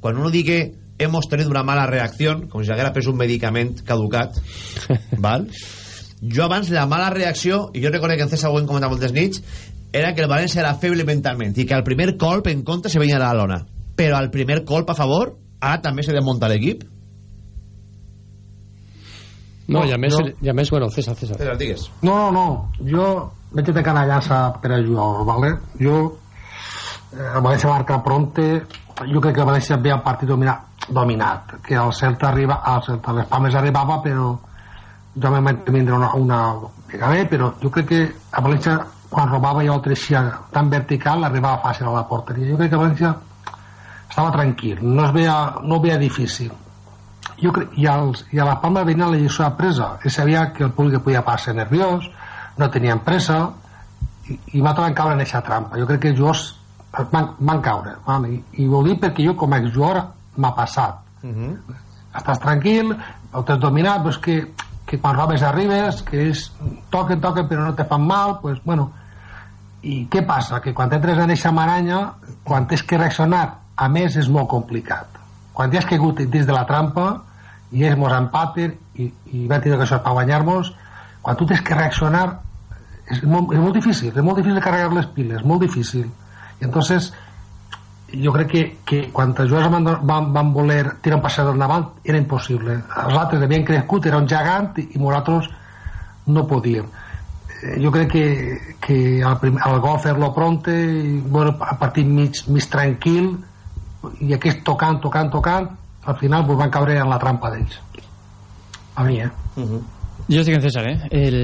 quan uno digue hemos tenido una mala reacción, com si haguera pres un medicament caducat, val? Jo abans la mala reacció, i jo recordo que en César ho hem comentat moltes nits, era que el València era feble mentalment i que al primer colp en contra se veia a la lona. Però al primer colp a favor, ara també se desmunta l'equip. No, No, i a més, jo- i a més bueno, César, César. César, digues. No, no, no. Jo veig de canallassa per a jugadors, ¿vale? Jo, eh, el València marca pronte, jo crec que el València ve el partit dominat, dominat que el Celta arriba, al Celta les Palmes arribava, però jo me vaig vindre una, una mica bé, però jo crec que el València quan robava i el tan vertical arribava fàcil a la porteria. Jo crec que València estava tranquil no es veia, no veia difícil. Jo crec, i, als, i a la Palma venia la lliçó apresa ell sabia que el públic podia passar nerviós no tenien pressa i, i va trobar caure en aquesta trampa. Jo crec que els jugadors van, van caure vale? I, i ho dic perquè jo com a exjugador m'ha passat. Estàs tranquil, ho tens dominat però és que, que quan robes arribes que ells toquen, toquen però no te fan mal pues, bueno, i què passa? Que quan entres en aquesta maranya quan tens que reaccionar a més és molt complicat quan ja has caigut dins de la trampa i ells mos empaten i, i van tenir que això per guanyar-nos quan tu tens que reaccionar és molt, és molt difícil és molt difícil carregar les piles, molt difícil i entonces jo crec que, que quan els jugadors van, van, van voler tirar un passador endavant era impossible. Els altres havien crescut, era un gegant i, nosaltres no podíem. Eh, jo crec que, que el, prim, el gol fer-lo pronte i, bueno, a partir mig, mig tranquil i aquest tocant, tocant, tocant al final pues, van caure en la trampa d'ells. A mi, eh? Jo estic en César, eh? El,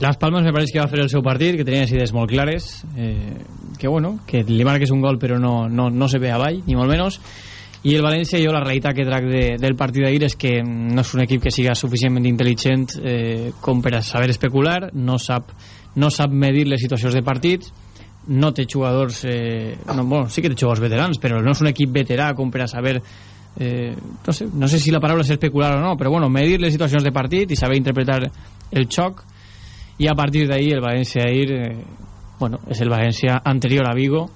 Las Palmas me pareix que va fer el seu partit, que tenia les idees molt clares, eh, que bueno, que li marques un gol però no, no, no se ve avall, ni molt menys, i el València, jo la realitat que trac de, del partit d'ahir és que no és un equip que siga suficientment intel·ligent eh, com per a saber especular, no sap, no sap medir les situacions de partit, no té jugadors... Eh, no, bueno, sí que té jugadors veterans, però no és un equip veterà com per a saber... Eh, no, sé, no sé si la paraula és especular o no, però bueno, medir les situacions de partit i saber interpretar el xoc. I a partir d'ahir el València ahir eh, bueno, és el València anterior a Vigo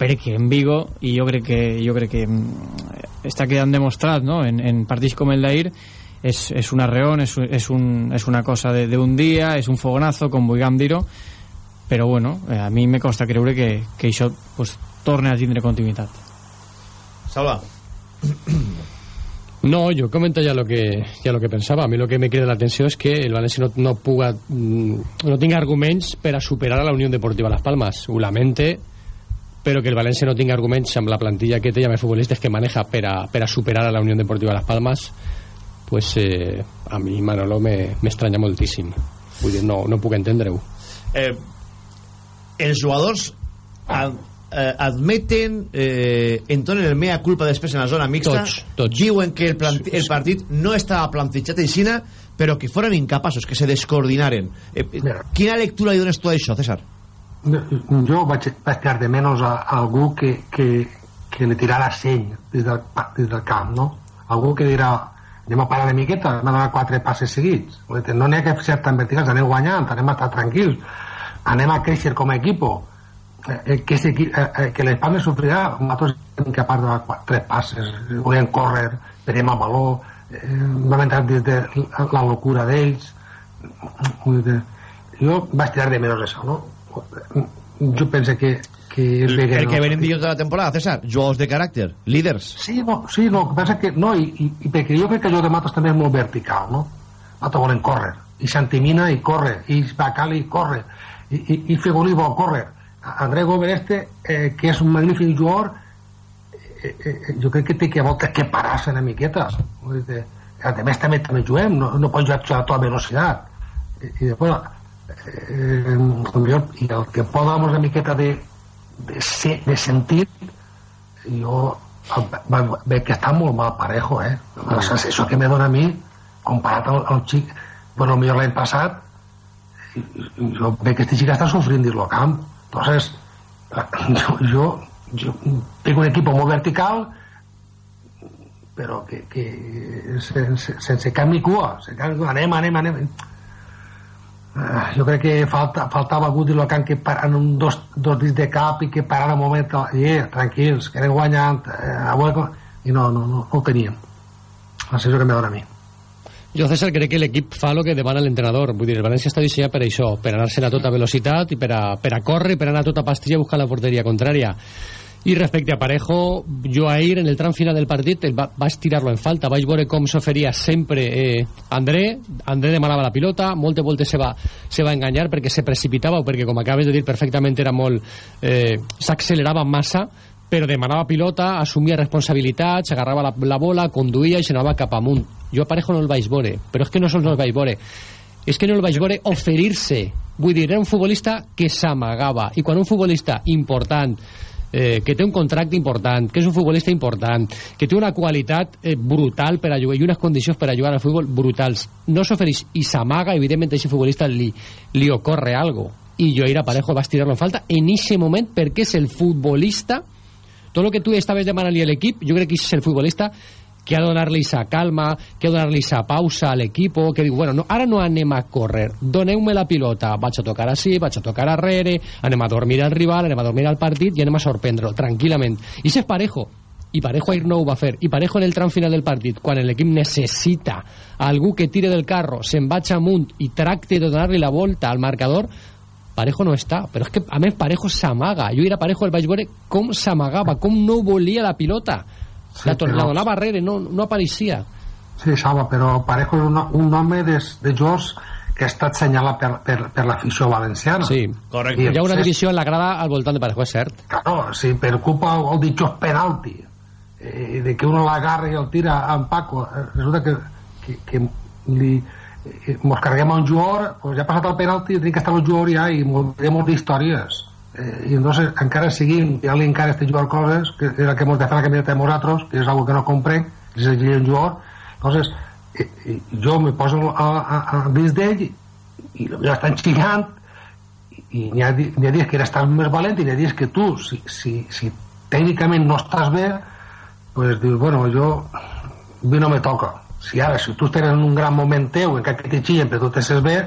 perquè en Vigo i jo crec que, jo crec que mm, està quedant demostrat no? en, en partits com el d'ahir és, és una reón, és, és, un, és una cosa d'un dia, és un fogonazo com vulguem dir-ho. Però bueno, eh, a mi me costa creure que, que això pues, torne a tindre continuïtat. Salva No, yo comento ya lo que ya lo que pensaba. A mí lo que me crida la atención es que el Valencia no, no puga mm, no tenga arguments per a superar a la Unión Deportiva Las Palmas. Ho lamente, però que el València no tinga arguments amb la plantilla que té i amb futbolistes que maneja per a, per a superar a la Unión Deportiva Las Palmas pues eh, a mi Manolo m'estranya moltíssim vull dir, no, no puc entendre-ho eh, els jugadors ad, eh, admeten eh, entonen el mea culpa després en la zona mixta. Tots, tots. diuen que el, planti, el partit no estava plantejat en Xina però que foren incapaços, que se descoordinaren. Eh, eh, quina lectura li dones tu a això, César? jo vaig, tirar de menys a, a algú que, que, que li tirara seny des del, des del camp no? algú que dirà anem a parar una miqueta, anem a donar quatre passes seguits. No n'hi ha que ser tan verticals anem guanyant, anem a estar tranquils. Anem a créixer com a equipo. eh, que, ese, equi- eh, eh, que l'Espanya sofrirà nosaltres som incapaç de tres passes volíem córrer, teníem el baló eh, vam entrar des de la, locura d'ells jo vaig tirar de menys això no? jo penso que, que és bé que el no- que venim dient tota la temporada, César jugadors de caràcter, líders Sí, no, sí, no, el que passa que no, i, i, i perquè jo crec que allò de Matos també és molt vertical, no? Matos volen córrer, i Santimina i corre, i Bacali corre, i, i, i Fegolí vol córrer. André Gómez este, eh, que és un magnífic jugador, eh, eh, jo crec que té que a voltes que parar-se una miqueta. A més també també juguem, no, no pots jugar a tota velocitat. I, i després, eh, jo, i el que pot dar una miqueta de, de, se, de sentit, jo veig que està molt mal parejo, eh? La sensació que me dona a mi, comparat al, al xic, bueno, millor l'any passat, jo veig que este xic està sofrint dins el camp. Entonces, jo, jo, jo tinc un equip molt vertical, però que, que sense, sense cap ni cua, anem, anem, anem. Eh, jo crec que falta, faltava algú dir camp que en un dos, dos dits de cap i que parara un moment i eh, tranquils, que anem guanyant eh, avui, i no, no, no, no ho teníem. La sensació que me dona a mi Jo, César, crec que l'equip fa el que demana l'entrenador. Vull dir, el València està dissenyat per això, per anar-se'n a tota velocitat i per a, per a córrer, per tota pastilla la porteria contrària. I respecte a Parejo, jo ahir, en el tram final del partit, va, vaig tirar-lo en falta. Vaig veure com s'oferia sempre eh, André. André demanava la pilota, moltes voltes se va, se va enganyar perquè se precipitava o perquè, com acabes de dir perfectament, era molt... Eh, s'accelerava massa, però demanava pilota, assumia responsabilitats, agarrava la, la bola, conduïa i se n'anava cap amunt. Jo a Parejo no el vaig veure, però és que no no el vaig veure. és que no el vaig veure oferir-se era un futbolista que s'amagava. I quan un futbolista important eh, que té un contracte important, que és un futbolista important, que té una qualitat eh, brutal per a jugar i unes condicions per al futbol brutals, no s'ofereix i s'amaga, evidentment a aquest futbolista li, li ocorre algo. I jo era Parejo vas tirar-lo en falta. En aquest moment perquè és el futbolista tot el que tu estaves demanant-li a l'equip jo crec que és el futbolista que ha de donar-li calma, que ha de donar-li sa pausa a l'equip, que diu, bueno, no, ara no anem a córrer, doneu-me la pilota, vaig a tocar així, vaig a tocar arrere, anem a dormir al rival, anem a dormir al partit i anem a sorprendre-lo, tranquil·lament. I això és Parejo, i Parejo ahir no ho va fer, i Parejo en el tram final del partit, quan l'equip necessita algú que tire del carro, se'n vaig amunt i tracte de donar-li la volta al marcador, Parejo no està, però és que a més Parejo s'amaga, jo era Parejo el vaig veure com s'amagava, com no volia la pilota Sí, la, to- però- la donava arrere, no, no apareixia Sí, Salva, però Parejo és un, un home de, de jugadors que ha estat senyalat per, per, per l'afició valenciana. Sí, correcte. Hi ha una divisió en la grada al voltant de Parejo, és cert. Claro, si preocupa el dichós penalti, eh, de que uno l'agarra i el tira en Paco, eh, resulta que, que, que li, eh, mos carguem a un jugador, pues ja ha passat el penalti, tenim que estar el jugador ja i mos direm d'històries. Eh, I entonces encara seguim tirant-li encara a este jugador coses, que és el que de fer la camiseta de nosaltres, que és algo que no comprenc, és exigir un jugador. Entonces, eh, eh, jo me poso a, a, a dins d'ell i, i ja estan xillant i n'hi ha, ha dies que eres tan més valent i n'hi ha dies que tu, si, si, si tècnicament no estàs bé, pues dius, bueno, jo a mi no me toca. Si ara, si tu estàs en un gran moment teu, en què te xillen, però tu t'estàs bé,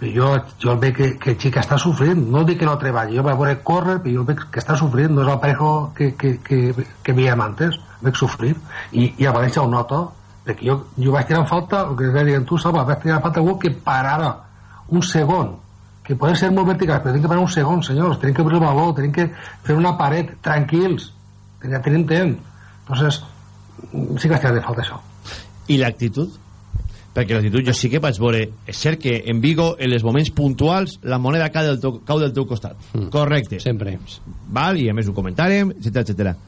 jo, jo el veig que, que el xic està sofrint, no dic que no treballi, jo vaig veure córrer, però jo veig que està sofrint, no és el parejo que, que, que, que veiem antes, veig sofrir, i, i a València ho noto, perquè jo, jo vaig tirar en falta, el que deien tu, Salva, vaig tirar en falta algú que parara un segon, que poden ser molt verticals, però tenim que parar un segon, senyors, tenim que obrir el baló, tenim que fer una paret, tranquils, ja tenim temps. Entonces, sí que estic de falta això. i l'actitud perquè l'actitud jo sí que vaig veure. És cert que en Vigo en els moments puntuals la moneda cau del teu, cau del teu costat. Mm. correcte. Sempre. Val, i a més ho comentàrem etc etc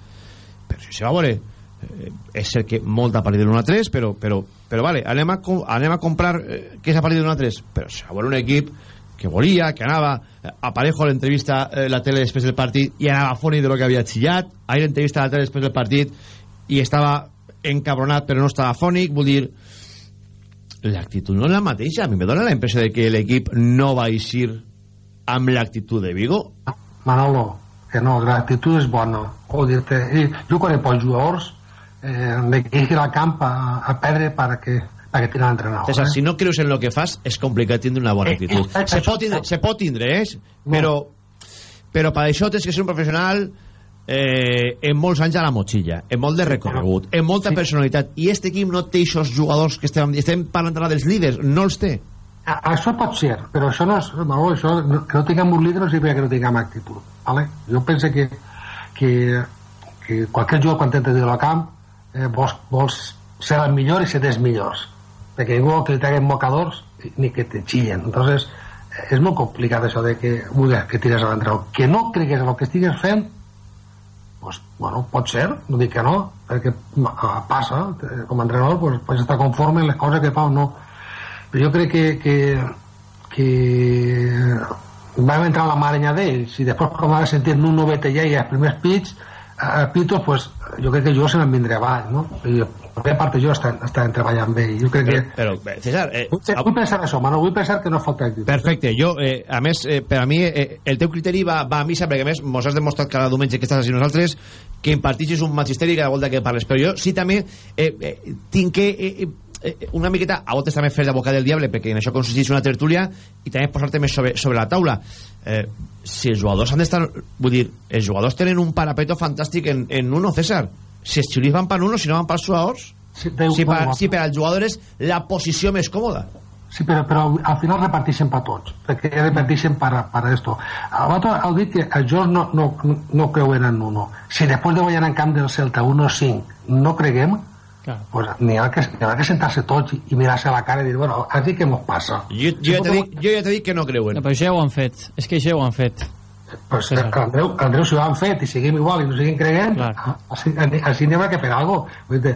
però si se va veure eh, és cert que molt a partir de l'1-3 però, però, però vale, anem a, anem a comprar eh, què és a partir de l'1-3 però se va veure un equip que volia, que anava eh, aparejo a l'entrevista eh, la tele després del partit i anava foni de lo que havia xillat ahir l'entrevista a la tele després del partit i estava encabronat però no estava fònic vull dir l'actitud no és la mateixa a mi me dóna la impressió de que l'equip no va eixir amb l'actitud de Vigo Manolo, que no, l'actitud és bona. O dir-te, jo quan he poso jugadors, eh, me ir al camp a, a perdre para que, para que tiren l'entrenador. César, eh? si no creus en lo que fas, és complicat tindre una bona actitud. eh, Se pot tindre, se pot tindre eh? però, però per això tens que ser un professional eh, en molts anys a la motxilla, en molt de recorregut, en molta personalitat. I este equip no té aquests jugadors que estem, estem parlant ara dels líders, no els té. A, això pot ser, però això no és... No, això, no, que no tinguem un líder no significa que no tinguem actitud. ¿vale? Jo penso que, que, que qualsevol jugador quan entra dins del camp eh, vols, vols ser el millor i ser dels millors. Perquè ningú que li traguen mocadors ni que te xillen. Entonces, eh, és molt complicat això de que vulguis que tires a l'entrenador. Que no cregues el que estigues fent, pues, bueno, pot ser, no dic que no, perquè eh, passa, eh, com a entrenador, pues, pots estar conforme en les coses que fa o no però jo crec que, que, que vam entrar a la marenya d'ells i després com va sentir un novetet ja i els primers pits pitos, pues, jo crec que jo se me'n vindré avall, no? I per una part jo estan, estan treballant bé. Jo crec que... Però, César... Eh, vull, vull pensar això, Manu, vull pensar que no falta actitud. Perfecte, jo, eh, a més, eh, per a mi, eh, el teu criteri va, va a missa, perquè a més mos has demostrat cada diumenge que estàs així nosaltres, que impartixis un magisteri cada volta que parles, però jo sí també eh, eh, tinc que... Eh, eh, una miqueta, a voltes també fer d'abocat del diable perquè en això consisteix una tertúlia i també posar-te més sobre, sobre la taula eh, si els jugadors han d'estar vull dir, els jugadors tenen un parapeto fantàstic en, en uno, César si els xilis van per uno, si no van pels jugadors Sí, si, per, si per als jugadors és la posició més còmoda Sí, però, però al final reparteixen per tots, perquè reparteixen per, per esto. Vosaltres heu dit que els jocs no, no, no creuen en uno. Si després de guanyar en camp del Celta 1-5 no creguem, Claro. pues n'hi ha que, ha que sentar-se tots i, i mirar-se a la cara i dir, bueno, aquí què mos passa? jo, jo, ja t'he dit, jo ja t'he dit que no creuen No, però això ja ho han fet. És que això ja ho han fet. Pues, que Andreu, Andreu si ho han fet i seguim igual i no seguim creient així, així n'hi haurà que fer alguna cosa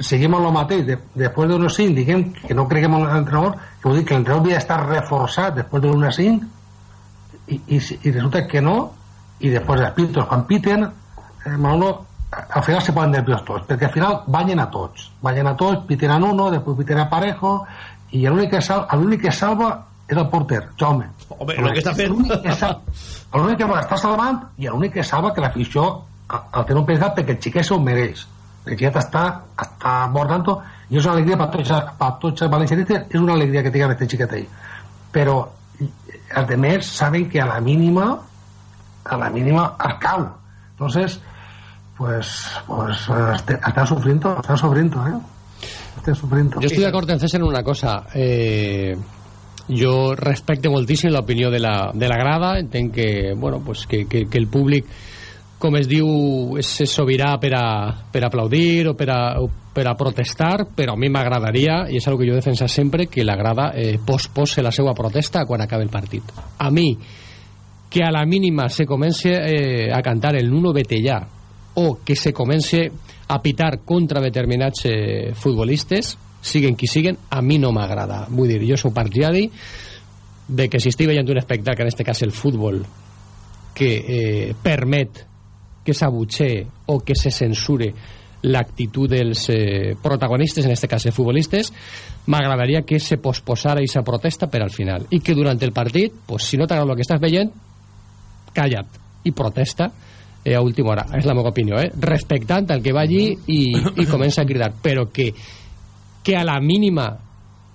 seguim amb el mateix. De, després de 1-5 diguem que no creguem en l'entrenador que vol dir que l'entrenador havia d'estar reforçat després de 1-5 i, i, i resulta que no i després els pitos quan piten eh, Manolo al final se poden nervios tots perquè al final ballen a tots. Ballen a tots, piten a uno, després piten a Parejo i l'únic que, sal, que salva és el porter, Jaume. Home, el que està fent l'únic que, que està salvant i l'únic que salva que l'afició el té un pensat perquè el xiquet s'ho mereix. El xiquet està, està bordant i és una alegria per tots, per tots els valencianistes és una alegria que tinguem aquest xiquet ahí. Però els demés saben que a la mínima a la mínima es cau. Entonces pues, pues están sufriendo están sufriendo eh? Están sufriendo Yo estoy de acuerdo en César en una cosa. Eh, jo respecte moltíssim l'opinió de, la, de la grada. Entenc que, bueno, pues que, que, que el públic, com es diu, és sobirà per a, per aplaudir o per a, per a protestar, però a mi m'agradaria, i és una que jo defensa sempre, que la grada eh, pospose la seva protesta quan acabi el partit. A mi, que a la mínima se comence eh, a cantar el Nuno ja, o que se comence a pitar contra determinats eh, futbolistes, siguen qui siguen, a mi no m'agrada. Vull dir, jo soc partidari de que si estic veient un espectacle, en este cas el futbol, que eh, permet que s'abutxe o que se censure l'actitud dels eh, protagonistes, en este cas els futbolistes, m'agradaria que se posposara aquesta protesta per al final. I que durant el partit, pues, si no t'agrada el que estàs veient, calla't i protesta eh, a última hora. És la meva opinió, eh? Respectant el que va allí i, i comença a cridar. Però que, que a la mínima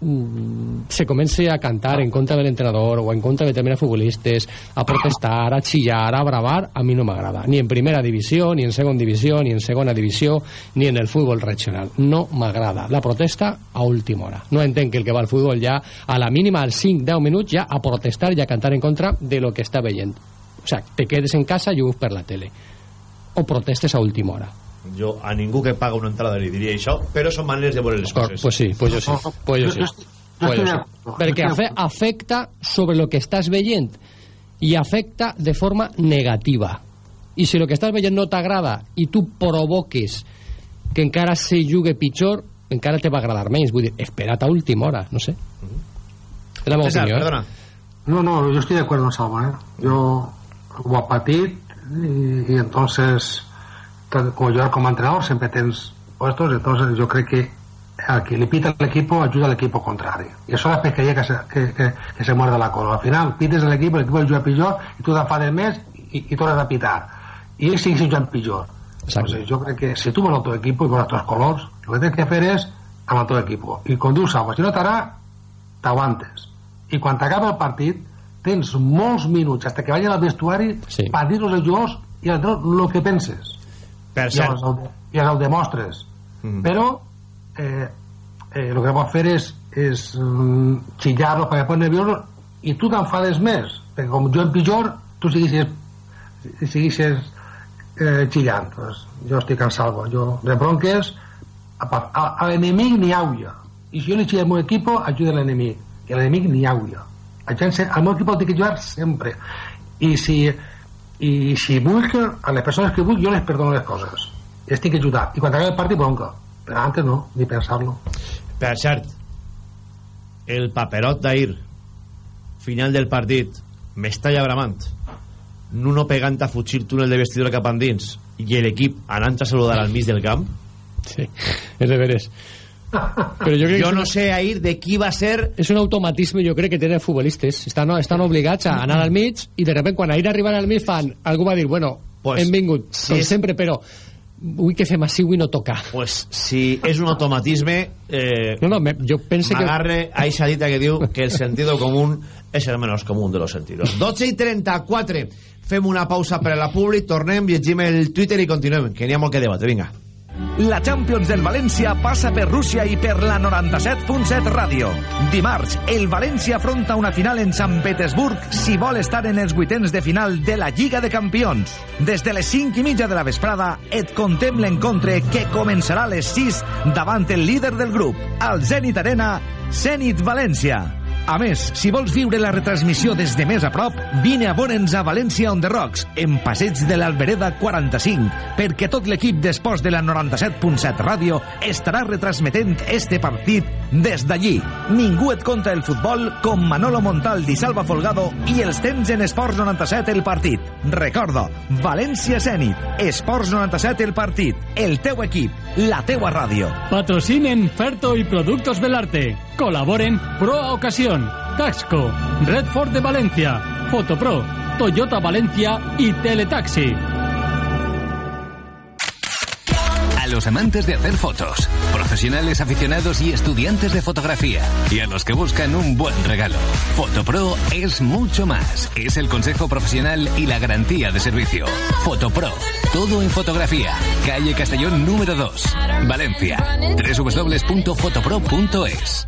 mm, se comence a cantar en contra de l'entrenador o en contra de determinats futbolistes, a protestar, a chillar, a bravar, a mi no m'agrada. Ni en primera divisió, ni en segona divisió, ni en segona divisió, ni en el futbol regional. No m'agrada. La protesta a última hora. No entenc que el que va al futbol ja, a la mínima, als 5-10 minuts, ja a protestar i a cantar en contra de lo que està veient. O sea, te quedes en casa i ho per la tele. O protestes a última hora. Jo a ningú que paga una entrada li diria això però són maneres de veure les coses pues sí, pues jo sí, pues jo sí. Pues jo sí. perquè afe afecta sobre lo que estàs veient i afecta de forma negativa i si el que estàs veient no t'agrada i tu provoques que encara se jugue pitjor encara te va agradar menys vull dir, espera't a última hora no sé és la meva opinió eh? perdona No, no, yo estoy de acuerdo en Salva. ¿eh? Yo, como patit, y, y entonces, tal- como yo como entrenador, siempre tienes puestos, entonces yo creo que al que le pita equipo ayuda al equipo contrario. Y eso es la que se, que, que, que se muerde la cola. Al final, pites el equipo, el juega pitjor, i tu t'enfades més i, i tornes a pitar. I ells segueixen jugant pitjor. Entonces, yo creo que si tú vols el teu equipo y vols els teus colors, lo que tienes que hacer es amb el teu equipo. I quan dius alguna cosa, si no t'harà, t'aguantes. I quan t'acaba el partit, tens molts minuts, hasta que vagin al vestuari, Sí. per dir-los als jugadors i al el que penses. Per I cert. els, el, i el demostres. Mm. Però eh, eh, el que pots fer és, és mm, xillar-los perquè pots nerviosos i tu t'enfades més perquè com jo en pitjor tu seguixes seguixes eh, xillant pues, jo estic en salvo jo de bronques a, a, a l'enemic n'hi hauria i si jo li xillo al meu equip ajuda l'enemic i l'enemic n'hi hauria a gent, se- al meu equip el tinc que jugar sempre i si i si vull que a les persones que vull jo les perdono les coses. I les tinc que ajudar. I quan acabi el partit bronca. Però antes no, ni pensar-lo. Per cert, el paperot d'ahir, final del partit, Mestalla bramant, Nuno pegant a fugir túnel de vestidura cap endins i l'equip anant a saludar al mig del camp. Sí, és de veres. Però jo, crec Jo no sé ahir de qui va ser... És un automatisme, jo crec que tenen futbolistes. Estan, estan obligats a anar al mig i de repente quan ahir arriben al mig fan... Algú va dir, bueno, Pues, hem vingut, si com és- sempre, però vull que fem així, vull no tocar. Pues si és un automatisme... Eh, No, no, me, jo pense que... M'agarre a esa dita que diu que el sentido común es el menos común de los sentidos. 12 i 34. Fem una pausa per a la públic, tornem, llegim el Twitter i continuem, que n'hi ha molt que debatre. Vinga. La Champions del València passa per Rússia i per la 97.7 ràdio. Dimarts, el València afronta una final en Sant Petersburg si vol estar en els vuitens de final de la Lliga de Campions. Des de les 5 i mitja de la vesprada et contem l'encontre que començarà a les 6 davant el líder del grup, al Zenit Arena, Zenit València. A més, si vols viure la retransmissió des de més a prop, vine a veure'ns a València on the Rocks, en Passeig de l'Albereda 45, perquè tot l'equip d'esports de la 97.7 Ràdio estarà retransmetent este partit des d'allí. Ningú et conta el futbol com Manolo Montaldi, Salva Folgado i els temps en Esports 97 el partit. Recordo, València Zenit, Esports 97 el partit, el teu equip, la teua ràdio. Patrocinen Ferto y Productos Belarte. Colaboren Pro a Taxco, Redford de Valencia, Fotopro, Toyota Valencia y Teletaxi. A los amantes de hacer fotos, profesionales aficionados y estudiantes de fotografía, y a los que buscan un buen regalo, Fotopro es mucho más. Es el consejo profesional y la garantía de servicio. Fotopro, todo en fotografía. Calle Castellón número 2, Valencia. www.fotopro.es.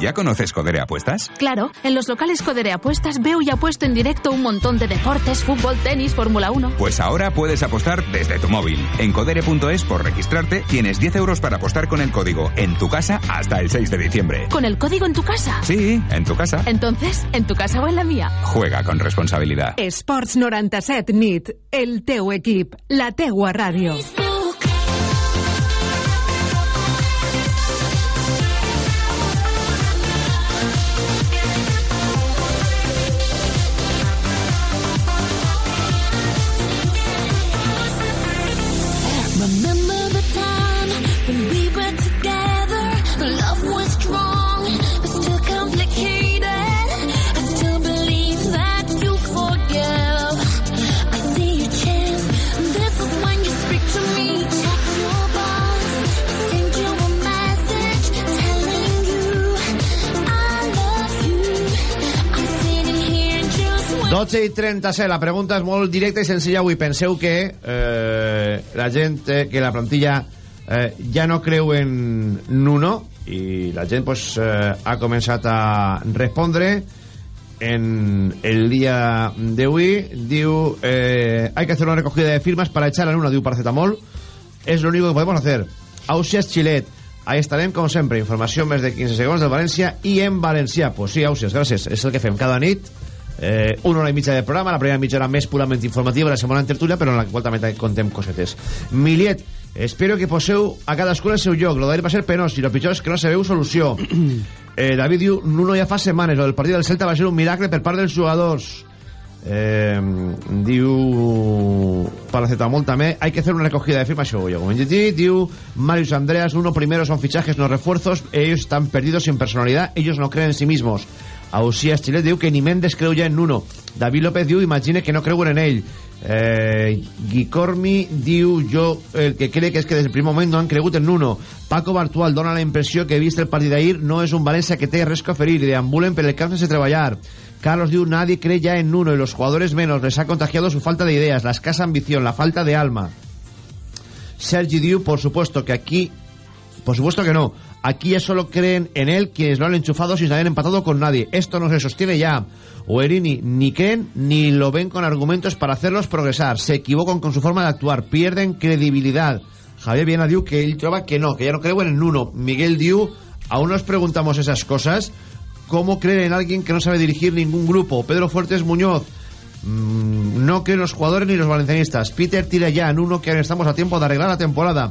¿Ya conoces Codere Apuestas? Claro, en los locales Codere Apuestas veo y apuesto en directo un montón de deportes, fútbol, tenis, Fórmula 1. Pues ahora puedes apostar desde tu móvil. En codere.es por registrarte tienes 10 euros para apostar con el código en tu casa hasta el 6 de diciembre. ¿Con el código en tu casa? Sí, en tu casa. Entonces, ¿en tu casa o en la mía? Juega con responsabilidad. Esports 97 nit. El teu equip. La teua ràdio. 12 i 36, la pregunta és molt directa i senzilla avui. Penseu que eh, la gent, eh, que la plantilla eh, ja no creu en Nuno i la gent pues, eh, ha començat a respondre en el de hoy. Diu, eh, hay que hacer una recogida de firmas para echar a Nuno, diu Paracetamol. Es lo único que podemos hacer. Ausias Chilet. Ahí estarem, com sempre. Informació més de 15 segons del València i en valencià. Pues sí, Ausias, gràcies. És el que fem cada nit. Eh, una hora i mitja de programa, la primera mitja hora més purament informativa, la segona en tertúlia, però en la qual també contem cosetes. Miliet, espero que poseu a cadascú el seu lloc. Lo d'ahir va ser penós i el pitjor és que no se veu solució. eh, David diu, Nuno ja fa setmanes, lo del partit del Celta va ser un miracle per part dels jugadors. Eh, diu Paracetamol també hay que hacer una recogida de firmas yo como diu Marius Andreas uno primero son fichajes no refuerzos ellos están perdidos sin personalidad ellos no creen en sí mismos Ausías Chilet diu que ni Mendes creu ja en Nuno. David López diu imagine que no creuen en ell. Eh, Guicormi diu jo el que crec és que des del primer moment no han cregut en Nuno. Paco Bartual dona la impressió que vist el partit d'ahir no és un València que té res que oferir i deambulen per el camp sense treballar. Carlos diu nadie cree ya en Nuno y los jugadores menos. Les ha contagiado su falta de ideas la escasa ambición, la falta de alma. Sergi diu por supuesto que aquí por supuesto que no Aquí ya solo creen en él quienes lo han enchufado sin haber empatado con nadie. Esto no se sostiene ya. Oerini ni creen ni lo ven con argumentos para hacerlos progresar. Se equivocan con su forma de actuar. Pierden credibilidad. Javier Viena diu que él troba que no, que ya no creen en uno. Miguel diu, aún nos preguntamos esas cosas. ¿Cómo creen en alguien que no sabe dirigir ningún grupo? Pedro Fuertes Muñoz. Mm, no creen los jugadores ni los valencianistas. Peter tira ya en uno que estamos a tiempo de arreglar la temporada.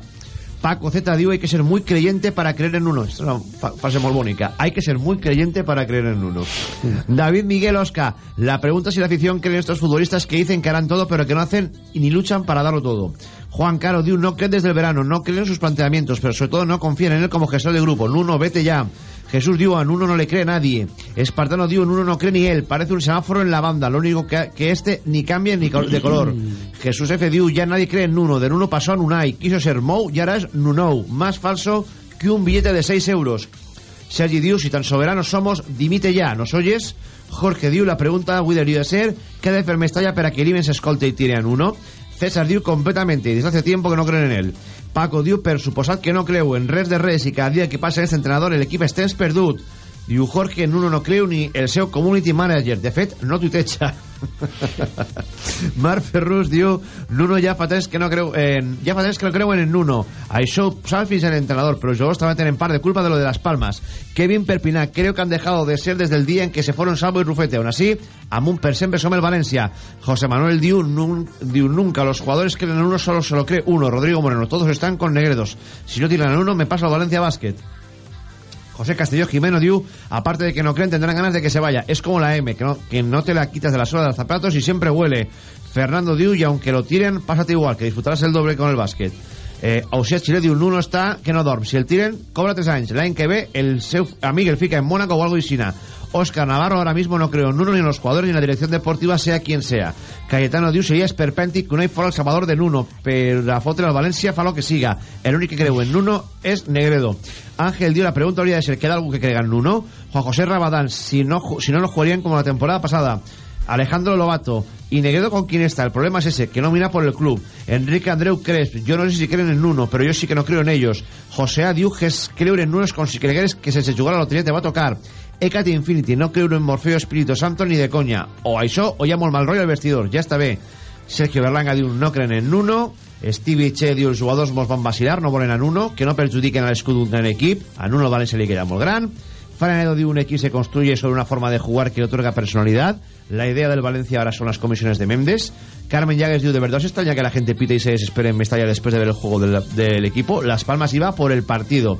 Paco Z diu hay que ser muy creyente para creer en uno. Esta es una frase muy bonita. Hay que ser muy creyente para creer en uno. David Miguel Oscar. La pregunta es si la afición cree en estos futbolistas que dicen que harán todo pero que no hacen y ni luchan para darlo todo. Juan Caro diu no creen desde el verano, no creen en sus planteamientos, pero sobre todo no confían en él como gestor de grupo. Nuno, vete ya. Jesús diu a Nuno no le cree nadie. Espartano diu Nuno no cree ni él. Parece un semáforo en la banda. Lo único que, que este ni cambia ni de color. Jesús F. diu ya nadie cree en Nuno. De Nuno pasó a Nunay. Quiso ser Mou y ahora es Nunou. Más falso que un billete de 6 euros. Sergi diu, si tan soberanos somos, dimite ya, ¿nos oyes? Jorge diu, la pregunta avui hauria de ser què ha de fer Mestalla per a que l'Iben s'escolte i tire en uno? César diu, completamente, desde hace tiempo que no creen en él. Paco diu, per suposat que no creu en res de res i cada dia que passa aquest entrenador l'equip és temps perdut. Diu Jorge, en uno no creu ni el seu community manager. De fet, no tuiteja. Marc Ferrus diu Nuno ja fa temps que no creu en, ja fa temps que no creuen en Nuno. Això ho sap fins el entrenador però els jugadors també tenen part de culpa de lo de las palmas. Kevin Perpiná creo que han dejado de ser desde el día en que se fueron Salvo y Rufete. Aún así aún per sempre som el Valencia José Manuel diu, nun, diu nunca los jugadores creen en uno solo se lo cree uno. Rodrigo Moreno todos están con negredos. Si no tiran en uno me paso al Valencia Basket José Castillo Jimeno diu, aparte de que no creen, tendrán ganas de que se vaya. Es como la M, que no, que no te la quitas de la suela de los zapatos y siempre huele. Fernando diu, y aunque lo tiren, pásate igual, que disfrutarás el doble con el básquet. Eh, Ausià Xile diu, Nuno està que no dorm. Si el tiren, cobra 3 anys. L'any que ve, el seu amic el fica en Mónaco o algo aixina. Oscar Navarro ahora mismo no creo en Nuno ni en los jugadores ni en la dirección deportiva, sea quien sea. Cayetano diu, sería esperpèntic que no hi fora el Salvador de Nuno, per a fotre al València fa lo que siga. El únic que creu en Nuno és Negredo. Ángel dio la pregunta habría de ser ¿queda algo que crega en Nuno? Juan José Rabadán, si no, si no lo jugarían como la temporada pasada. Alejandro Lobato y Negredo con quién está. El problema es ese, que no mira por el club. Enrique Andreu Cresp, yo no sé si creen en Nuno, pero yo sí que no creo en ellos. José Adiuges, creo en Nuno es con si cregueres que se se jugar a la lotería te va a tocar. Ecate Infinity, no creo en Morfeo Espíritu Santo ni de coña. O això, o llamo el mal rollo al vestidor, ya está bé. Sergio Berlanga diu no creen en Nuno. Stevie Che diu els jugadors mos van vacilar, no volen a Nuno, que no perjudiquen a l'escut d'un gran equip. A Nuno el València li queda gran. Faranedo diu un equip se construye sobre una forma de jugar que otorga personalidad. La idea del Valencia ahora son las comisiones de Mendes. Carmen Llagues diu, ¿de verdad os extraña que la gente pite y se desespere en Mestalla después de ver el juego del, del equipo? Las Palmas iba por el partido.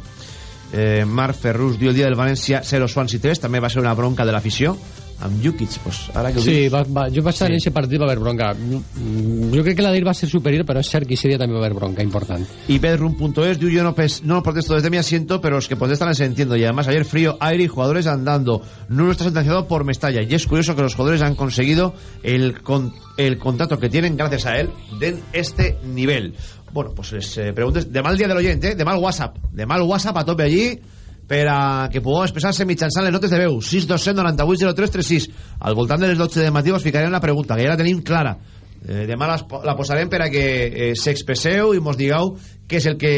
Eh, Marc Ferrus diu el dia del València 0 Swansea 3 també va ser una bronca de l'afició amb Jukic pues, ara que ho Sí, va, va, jo vaig estar Sí. en aquest partit va haver bronca. Mm, Jo crec que la d'ahir va ser superior, però és cert que aquest dia també va haver bronca important. y Bedroom.es diu yo no, no protesto desde mi asiento pero los que protestan les entiendo y además ayer frío, aire y jugadores andando. Nuno está sentenciado por Mestalla. Y es curioso que los jugadores han conseguido el, con, el contrato que tienen gracias a él de este nivel bueno, pues les eh, preguntes de mal día del oyente, eh? de mal WhatsApp de mal WhatsApp a tope allí per a que pugueu expressar-se mitjançant les notes de veu. 627 98 03 36 al voltant de les 12 de matí us ficarem la pregunta que ja la tenim clara. Eh, demà la, la posarem per a que eh, s'expresseu i mos digueu què és el que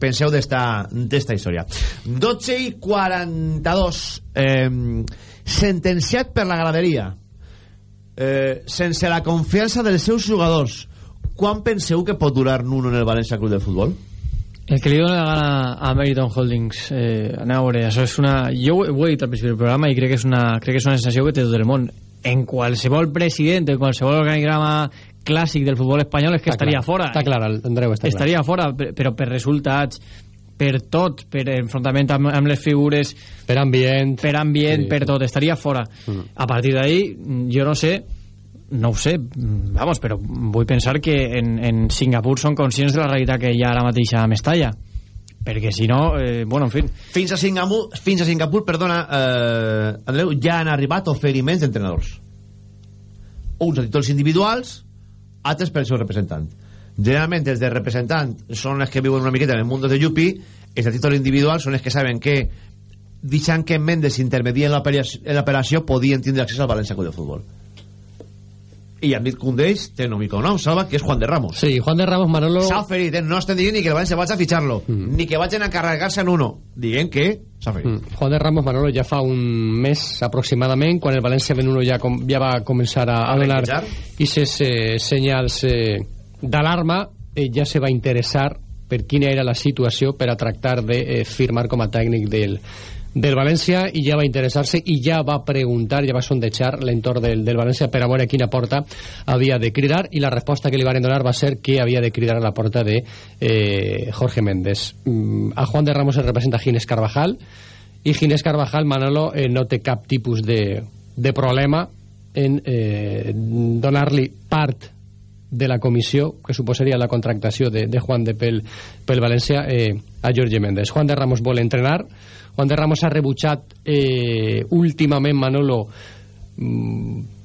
penseu d'esta història. 12 i 42 eh, sentenciat per la graderia eh, sense la confiança dels seus jugadors quan penseu que pot durar Nuno en el València Club de Futbol? El que li dona la gana a Meriton Holdings eh, anem a veure, això és una jo ho, ho he dit al principi del programa i crec que és una, crec que és una sensació que té tot el món en qualsevol president, en qualsevol organigrama clàssic del futbol espanyol és que Està estaria clar, fora està clar, Andreu, està clar. estaria fora, per- però per resultats per tot, per enfrontament amb, amb les figures per ambient per ambient, Sí. per tot, estaria fora Mm. a partir d'ahí, jo no sé no ho sé, vamos, però vull pensar que en, en Singapur són conscients de la realitat que hi ha ara mateix a Mestalla perquè si no, eh, bueno, en fi Fins a Singapur, fins a Singapur perdona, eh, Andreu, ja han arribat oferiments d'entrenadors. Uns a títols individuals, altres pel seu representant. Generalment, els de representant són els que viuen una miqueta en el món de Yupi, els de títol individual són els que saben que deixant que Mendes l'operació en l'operació, podien tindre accés al València Club de Futbol. I a mig un d'ells té un mico nom, salva, que és Juan de Ramos. Sí, Juan de Ramos Manolo... S'ha oferit, eh? no estem dient ni que el València vagi a fitxar-lo, Mm. ni que vagin a carregar-se en uno. Dient que s'ha oferit. Mm. Juan de Ramos Manolo ja fa un mes aproximadament quan el València Benulo ja, com, ja va començar a, a donar aquests eh, senyals eh, d'alarma eh, ja se va interessar per quina era la situació per a tractar de eh, firmar com a tècnic del, del València i ja va interessar-se i ja va preguntar, ja va sondejar l'entorn del, del València per a veure quina porta havia de cridar i la resposta que li van donar va ser que havia de cridar a la porta de eh, Jorge Méndez. Mm, a Juan de Ramos el representa Ginés Carvajal i Ginés Carvajal, Manolo, eh, no té cap tipus de, de problema en eh, donar-li part de la comissió que suposaria la contractació de, de Juan de pel, pel València eh, a Jorge Méndez. Juan de Ramos vol entrenar, Juan de Ramos ha rebutjat eh, últimament Manolo mm,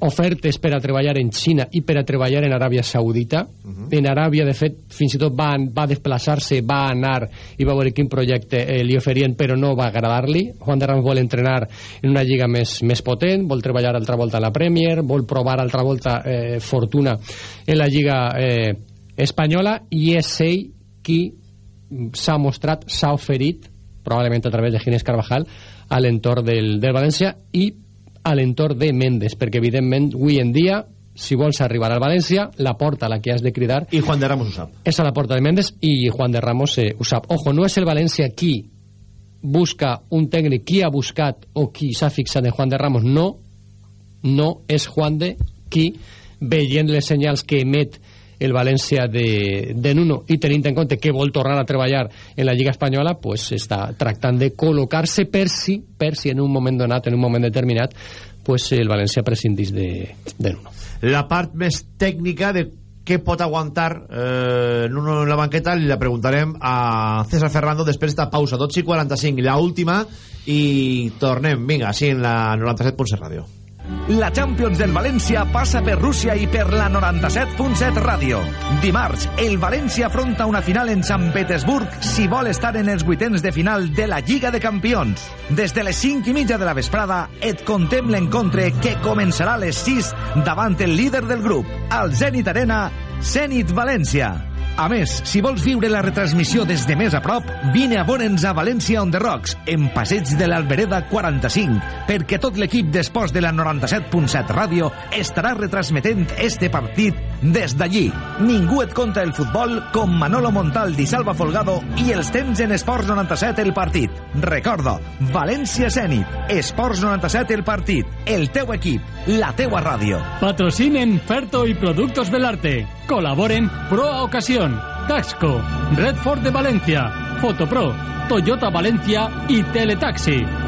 ofertes per a treballar en Xina i per a treballar en Aràbia Saudita. Uh -huh. En Aràbia, de fet, fins i tot va, va desplaçar-se, va anar i va veure quin projecte eh, li oferien, però no va agradar-li. Juan de Ramos vol entrenar en una lliga més, més potent, vol treballar altra volta a la Premier, vol provar altra volta eh, fortuna en la lliga eh, espanyola i és ell qui s'ha mostrat, s'ha oferit, probablement a través de Ginés Carvajal, a l'entorn del, del València i a l'entorn de Mendes, perquè evidentment avui en dia si vols arribar al València, la porta a la que has de cridar... I Juan de Ramos ho sap. És a la porta de Mendes i Juan de Ramos eh, ho sap. Ojo, no és el València qui busca un tècnic, qui ha buscat o qui s'ha fixat en Juan de Ramos, no, no és Juan de qui, veient les senyals que emet el València de, de Nuno. I tenint en compte que vol tornar a treballar en la Lliga Espanyola pues està tractant de col·locar-se per si, per si en un moment donat, en un moment determinat pues el València prescindís de, de Nuno. La part més tècnica de què pot aguantar eh, Nuno en la banqueta li la preguntarem a César Ferrando després d'esta pausa. 12 i 45, la última i tornem, vinga, així en la 97.7 Ràdio la Champions del València passa per Rússia i per la 97.7 Ràdio. Dimarts, el València afronta una final en Sant Petersburg si vol estar en els vuitens de final de la Lliga de Campions. Des de les 5 i mitja de la vesprada et contem l'encontre que començarà a les 6 davant el líder del grup, al Zenit Arena, Zenit València. A més, si vols viure la retransmissió des de més a prop, vine a veure'ns a València on the Rocks, en Passeig de l'Albereda 45, perquè tot l'equip d'esports de la 97.7 Ràdio estarà retransmetent este partit des d'allí. Ningú et conta el futbol com Manolo Montaldi, Salva Folgado i els temps en Esports 97 el partit. Recorda, València Zenit, Esports 97 el partit, el teu equip, la teua ràdio. Patrocinen Ferto y Productos Belarte. Colaboren Pro a Ocasión, Taxco, Redford de Valencia, Fotopro, Toyota Valencia y Teletaxi.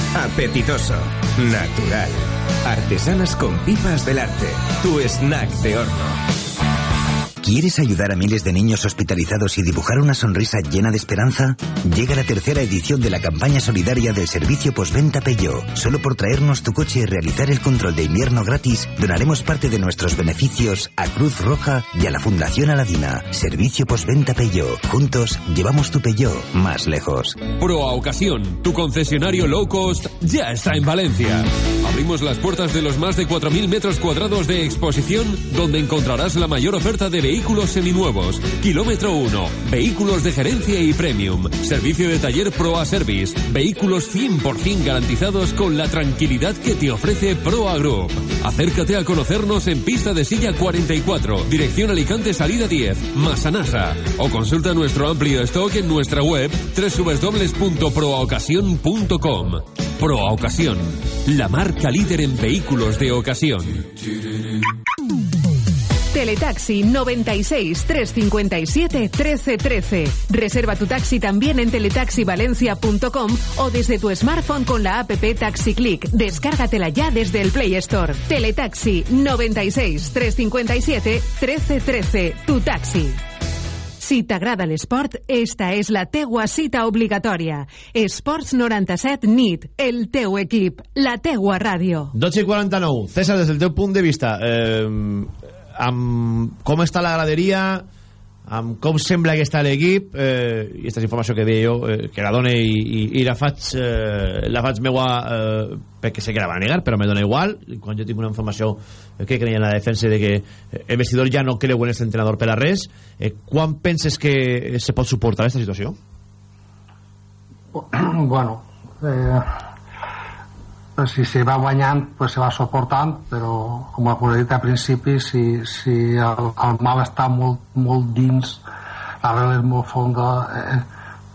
apetitoso, natural. Artesanas con pipas Belarte. Tu snack de horno. ¿Quieres ayudar a miles de niños hospitalizados y dibujar una sonrisa llena de esperanza? Llega la tercera edición de la campaña solidaria del servicio postventa Peugeot. Solo por traernos tu coche y realizar el control de invierno gratis, donaremos parte de nuestros beneficios a Cruz Roja y a la Fundación Aladina. Servicio postventa Peugeot. Juntos llevamos tu Peugeot más lejos. Pro a Ocasión, tu concesionario low cost, ya está en Valencia. Abrimos las puertas de los más de 4.000 metros cuadrados de exposición, donde encontrarás la mayor oferta de vehículos seminuevos. Kilómetro 1, vehículos de gerencia y premium. Servicio de taller Proa Service, vehículos 100% garantizados con la tranquilidad que te ofrece Proa Group. Acércate a conocernos en pista de silla 44, dirección Alicante salida 10, Masanasa. O consulta nuestro amplio stock en nuestra web www.proaocasión.com. Proa Ocasión, la marca líder en vehículos de ocasión. Teletaxi 96 357 1313. Reserva tu taxi también en teletaxivalencia.com o desde tu smartphone con la app Taxi Click. Descárgatela ya desde el Play Store. Teletaxi 96 357 1313. Tu taxi. Si t'agrada l'esport, esta és la teua cita obligatòria. Esports 97 NIT, el teu equip, la teua ràdio. 12 i 49. César, des del teu punt de vista, eh, amb com està la graderia, amb com sembla que està l'equip, eh, i aquesta informació que deia jo, eh, que la done i, i, i la faig, eh, la faig meua eh, perquè sé que la va negar, però me dona igual, quan jo tinc una informació eh, que creia en la defensa de que eh, el vestidor ja no creu en aquest entrenador per a res, eh, quan penses que se pot suportar aquesta situació? bueno, eh, pues si se va guanyant, pues se va suportant, però, com us he dit al principi, si, si el, el mal està molt, molt dins, l'arrel és molt fonda, eh,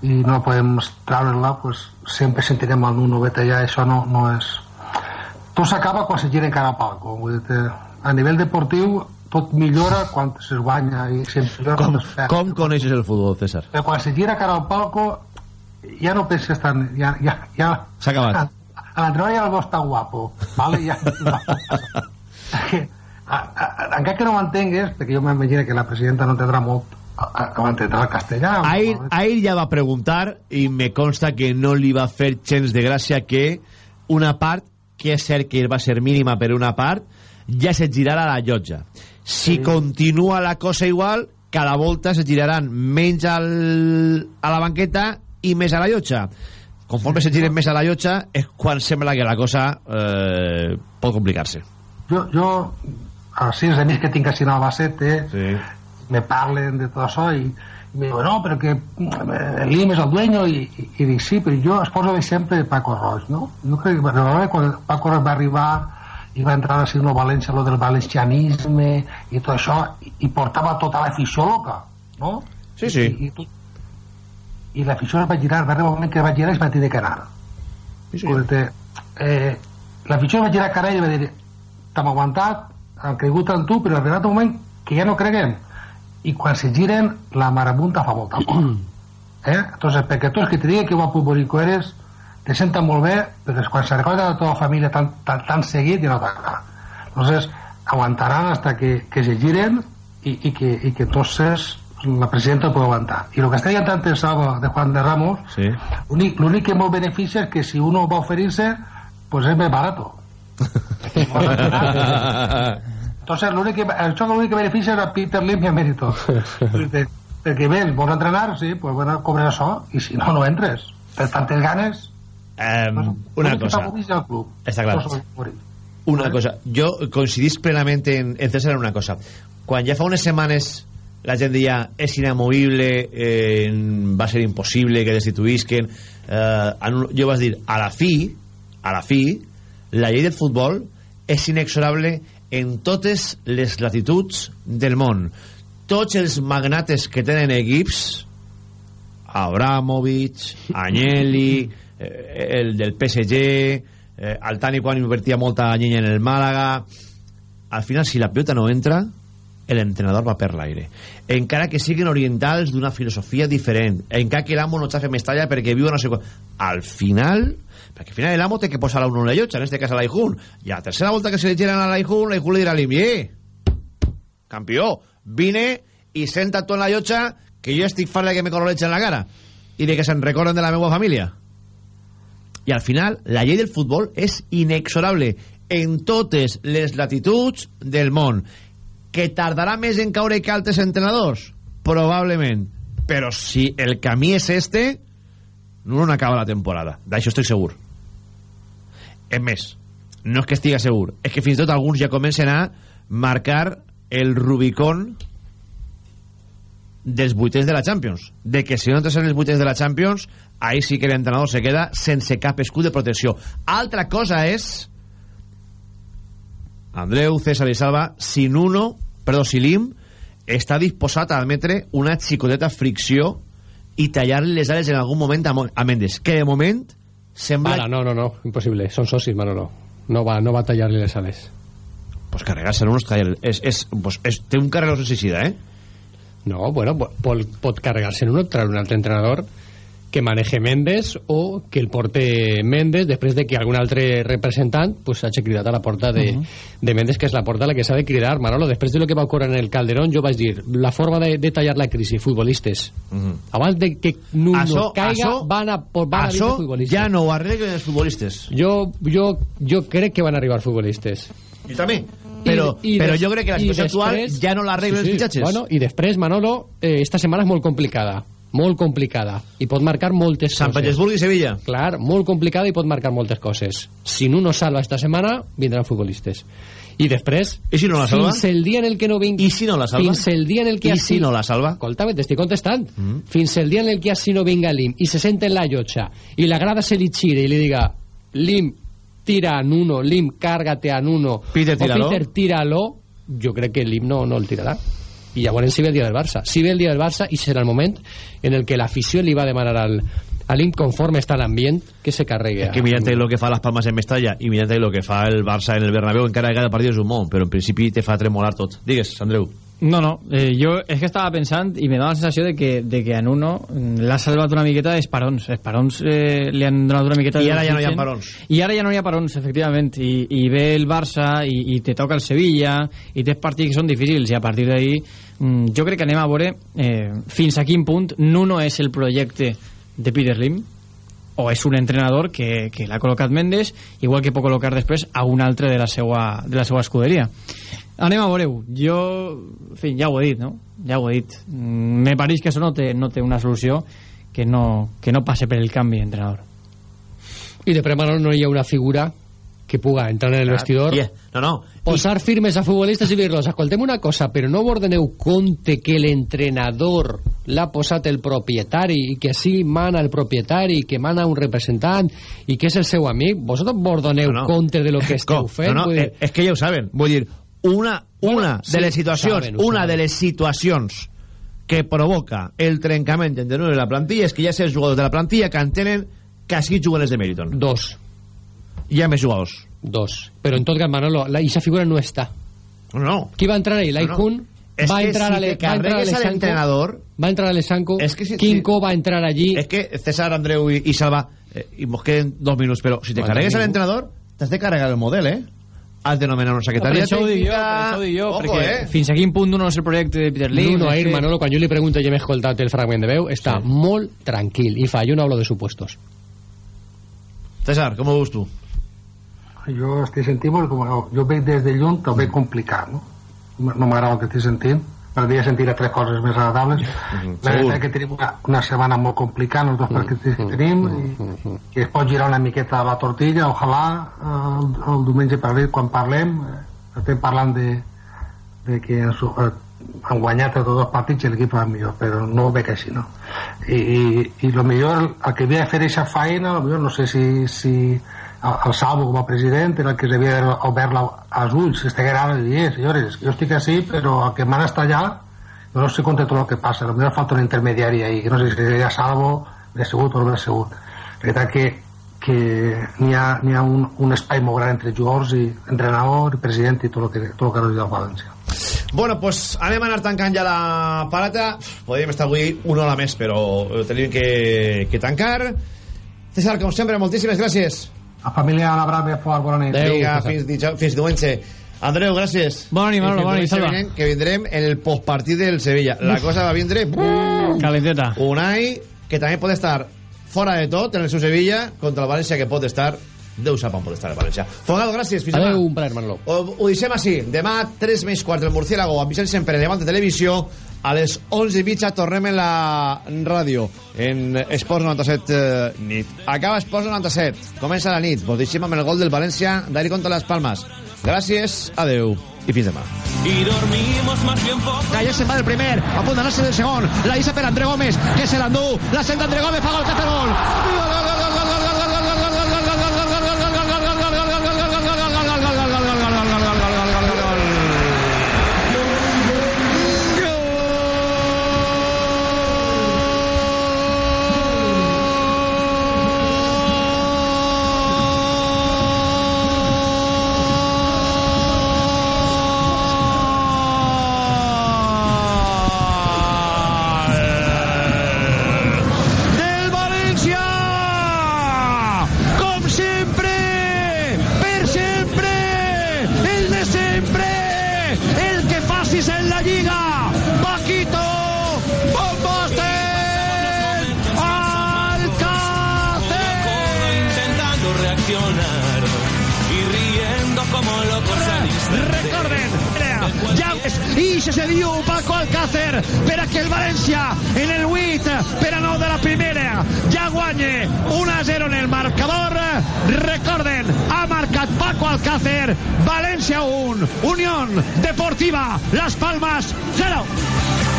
i no podem treure-la, pues, sempre sentirem el Nuno Betallà, això no, no és... Tot s'acaba quan se gira encara al palco. Vull dir, a nivell deportiu, tot millora quan es guanya i sempre Com, com coneixes el futbol, César? Però quan se gira cara al palco ja no penses tant ja, ja, ja, S'ha acabat. A l'entrenador ja el veus tan guapo vale? ja, encara que no m'entengues perquè jo m'imagino que la presidenta no entendrà molt a, a, a entendre el castellà Ahir, ahir ja va preguntar i me consta que no li va fer gens de gràcia que una part, que és cert que va ser mínima per una part, ja se girarà a la llotja. Si Sí. continua la cosa igual, cada volta se giraran menys al, a la banqueta i més a la llotja. Conforme se giren més a la llotja és quan sembla que la cosa eh, pot complicar-se. jo, jo els sis amics que tinc així a Albacete sí. me parlen de tot això i, i me diuen, no, però que mm, el IM és el dueño i, i, i dic, sí, però jo es poso l'exemple de Paco Roig, no? Jo crec que quan Paco Roig va arribar i va entrar a Signo València, lo del valencianisme i tot això, i, i portava tota l'afició loca, no? Sí, sí. I, i, tot- i l'afició es va girar, va arribar un moment que es va girar i es va tenir que anar. Sí, sí. Perquè, eh, l'afició va girar cara i va dir t'hem aguantat, han cregut en tu, però ha arribat un moment que ja no creguem. I quan se giren, la marabunta fa molta por. eh? Entonces, perquè tu és que te digui que guapo i bonico eres, te senta molt bé, però quan se recorda la teva família tan, tan, tan seguit i no t'agrada. Entonces, aguantaran hasta que, que se giren y, y que, y que entonces la presidenta puede aguantar. Y lo que está diciendo antes Salva, de Juan de Ramos, Sí. l'únic que molt beneficia es que si uno va a oferirse, pues es más barato. Entonces, l'únic que, això l'únic que beneficia és a Peter Lim i a Mérito. Perquè, ves, vols entrenar, sí, pues bueno, cobres això, i si no, no entres. Per tantes ganes... Eh, una cosa. favoritza el club. Està clar. Tots els favoritza. Una cosa, jo coincidís plenament en, en César en una cosa. Quan ja fa unes setmanes la gent deia és inamovible, eh, va ser impossible que destituïsquen, eh, jo vas dir, a la fi, a la fi, la llei del futbol és inexorable en totes les latituds del món. Tots els magnates que tenen equips, Abramovich, Agnelli, eh, el del PSG, eh, Altani quan invertia molta llenya en el Màlaga... Al final, si la pilota no entra, l'entrenador va per l'aire. Encara que siguin orientals d'una filosofia diferent, encara que l'amo no xafe Mestalla perquè viu no sé quan... Al final, perquè al final l'amo té que posar a uno en la llotja, en este cas a l'Aijun, i a la tercera volta que se li giren a l'Aijun, l'Aijun li dirà a l'Imier, campió, vine i senta tu en la llotja que jo estic farta que me coloreig en la cara i de que se'n recorden de la meva família. I al final, la llei del futbol és inexorable en totes les latituds del món. Que tardarà més en caure que altres entrenadors? Probablement. Però si el camí és este, no no acaba la temporada. D'això estic segur. És més, no és que estiga segur, és que fins i tot alguns ja comencen a marcar el Rubicon dels vuitens de la Champions. De que si no entres en els vuitens de la Champions, ahí sí que l'entrenador se queda sense cap escut de protecció. Altra cosa és Andreu, César i Salva, si Nuno, perdó, si Lim està disposat a admetre una xicoteta fricció i tallar-li les ales en algun moment a, Mendes, que de moment sembla... Para, no, no, no, imposible. Son socis, Manolo. No va, no va a tallarle les ales. pues carregar-se en un és, és, pues, és, té un carreró suïcida, eh? No, bueno, po- pot, pot carregar-se en un, traure un altre entrenador que maneje Mendes o que el porte Mendes després de que algun altre representant pues, hagi cridat a la porta de, Mhm. de Mendes, que és la porta a la que s'ha de cridar. Manolo, després de lo que va ocórrer en el Calderón, jo vaig dir, la forma de, de tallar la crisi, futbolistes. Abans de que Nuno Això- caiga, això- van a, por- van a Això vindre futbolistes. ja no ho arreglen els futbolistes. Jo, jo, jo crec que van a arribar futbolistes. També. I- i però des- jo crec que la i situació actual ja no l'arreglen Sí, sí. els fitxatges. Bueno, i després, Manolo, eh, esta setmana és molt complicada. Molt complicada. I pot marcar moltes Sant coses. Petersburg i Sevilla. Clar, molt complicada i pot marcar moltes coses. Si no nos salva esta setmana, vindran futbolistes. I després... I si no la salva? Fins el dia en el que no vingui... I si no la salva? Fins el dia en el que... I si no la salva? Escolta'm, t'estic contestant. Mm. Fins el dia en el que així no vinga Lim i se sente en la llotja i la grada se li xire i li diga Lim, tira a Nuno, Lim, cárgate a Nuno Peter, o tíralo. Peter, tíralo jo crec que Lim no, no el tirarà i llavors si ve el dia del Barça si ve el dia del Barça i serà el moment en el que l'afició li va demanar al, a Lim conforme està l'ambient que se carregue És que mirant lo que fa Las Palmas en Mestalla i mirant lo que fa el Barça en el Bernabéu encara que cada partit és un món, però en principi te fa tremolar tot. Digues, Andreu. No, no, eh, jo és que estava pensant i me dona la sensació de que, de que a Nuno mm, l'ha salvat una miqueta d'esparons. Esparons eh, li han donat una miqueta I ara ja no hi ha parons. I ara ja no hi ha parons, efectivament. I, i ve el Barça i, i te toca el Sevilla i tens partits que són difícils i a partir d'ahí mm, jo crec que anem a veure eh, fins a quin punt Nuno és el projecte de Peter Lim o és un entrenador que, que l'ha col·locat Mendes igual que pot col·locar després a un altre de la seva, de la seva escuderia. Anem a veure-ho. Jo, en fi, ja ho he dit no? ja ho he dit. Mm, me pareix que això no té, no té una solució que no, que no passe per el canvi d'entrenador. I de Manolo no hi ha una figura que puga entrar en el vestidor Yeah. No, no. posar firmes a futbolistes i dir-los escoltem una cosa, però no vos doneu compte que l'entrenador l'ha posat el propietari i que així mana el propietari que mana un representant i que és el seu amic vosaltres vos doneu No, no. compte de lo que esteu fent No, no, dir, eh, és que ja ho saben. Vull dir, una, una sí, de les situacions, saben, una saben. de les situacions que provoca el trencament entre i la plantilla és que hi ha certs jugadors de la plantilla que entenen que així juguen els de Meriton. Dos. Hi ha més jugadors. dos però en tot cas Manolo, la, esa figura no està No, no. qui va entrar ahí? L'Aikun És va que entrar si a le- va entrar a a l'Esanco l'entrenador va entrar a l'Esanco És que si- Quinco va entrar allí És que César, Andreu i, i Salva eh, i mos queden dos minuts, però si te Bueno, carregues a ningú. l'entrenador t'has de carregar el model, eh? Has de nomenar una per secretaria això ho dic jo, per tècnica. això ho dic jo Ojo, perquè eh? fins a quin punt no és el projecte de Peter Lim Nuno que- Manolo, quan jo li pregunto i hem escoltat el fragment de veu, està molt tranquil i fa, jo no hablo de supuestos. César, com ho veus tu? Jo estic sentint molt com... Jo veig des de lluny, ho veig complicat, no? No m'agrada el que estic sentint. M'agradaria sentir altres coses més agradables. La segur. veritat que tenim una, una setmana molt complicada, els dos partits que tenim, i, i es pot girar una miqueta la tortilla, ojalà eh, el, el diumenge parlem, quan parlem, eh, estem parlant de, de que ens, eh, han guanyat tots dos partits i l'equip va millor, però no ho veig així, no? I, i, i lo millor, el, el que havia de fer aquesta feina, lo millor no sé si, si el, el Salvo com a president era el que s'havia obert la, els ulls, si estigués ara i dir, senyores, jo estic així, però el que m'han està allà, jo no sé contra tot el que passa, potser falta un intermediari ahí, que no sé si seria Salvo, de sigut o no de sigut. La veritat que que n'hi ha, ha un, un espai molt gran entre jugadors i entrenador i president i tot el que, tot el que ha de València. Bueno, pues anem a anar tancant ja la palata. Podríem estar avui una hora més, però tenim que, que tancar. César, com sempre, moltíssimes gràcies. La família a la Brava fort, bona nit. Vinga, fins, dijous, fins diumenge. Andreu, gràcies. Bona nit, Manolo, I bona nit, Salva. vinent, Que vindrem en el postpartit del Sevilla. La cosa va vindre... Calenteta. Unai, que també pot estar fora de tot en el seu Sevilla, contra el València, que pot estar... Déu sap on pot estar el València. Fogado, gràcies. Fins Adeu, demà. un plaer, Manolo. Ho, ho deixem així. Demà, 3 més 4, el Murciélago, amb Vicent Sempere, davant de televisió. A les 11 i mitja tornem en la ràdio, en Esports 97 eh, nit. Acaba Esports 97, comença la nit. Vos deixem amb el gol del València, d'ahir contra les Palmes. Gràcies, adeu i fins demà. Y dormimos más bien poco. Calla se va del primer, a punt d'anar-se del segon. La Isa per André Gómez, que se l'endú. La senta André Gómez, fa gol, que gol. Gol, gol, gol, gol, gol, gol. Llaves i se se diu Paco Alcácer per que el València en el 8 per a 9 de la primera. Ja guanye 1 a 0 en el marcador. Recorden, ha marcat Paco Alcácer València 1 Unión Deportiva Las Palmas 0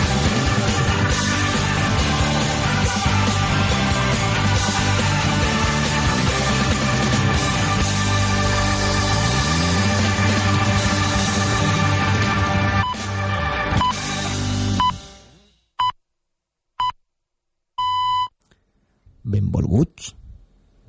benvolguts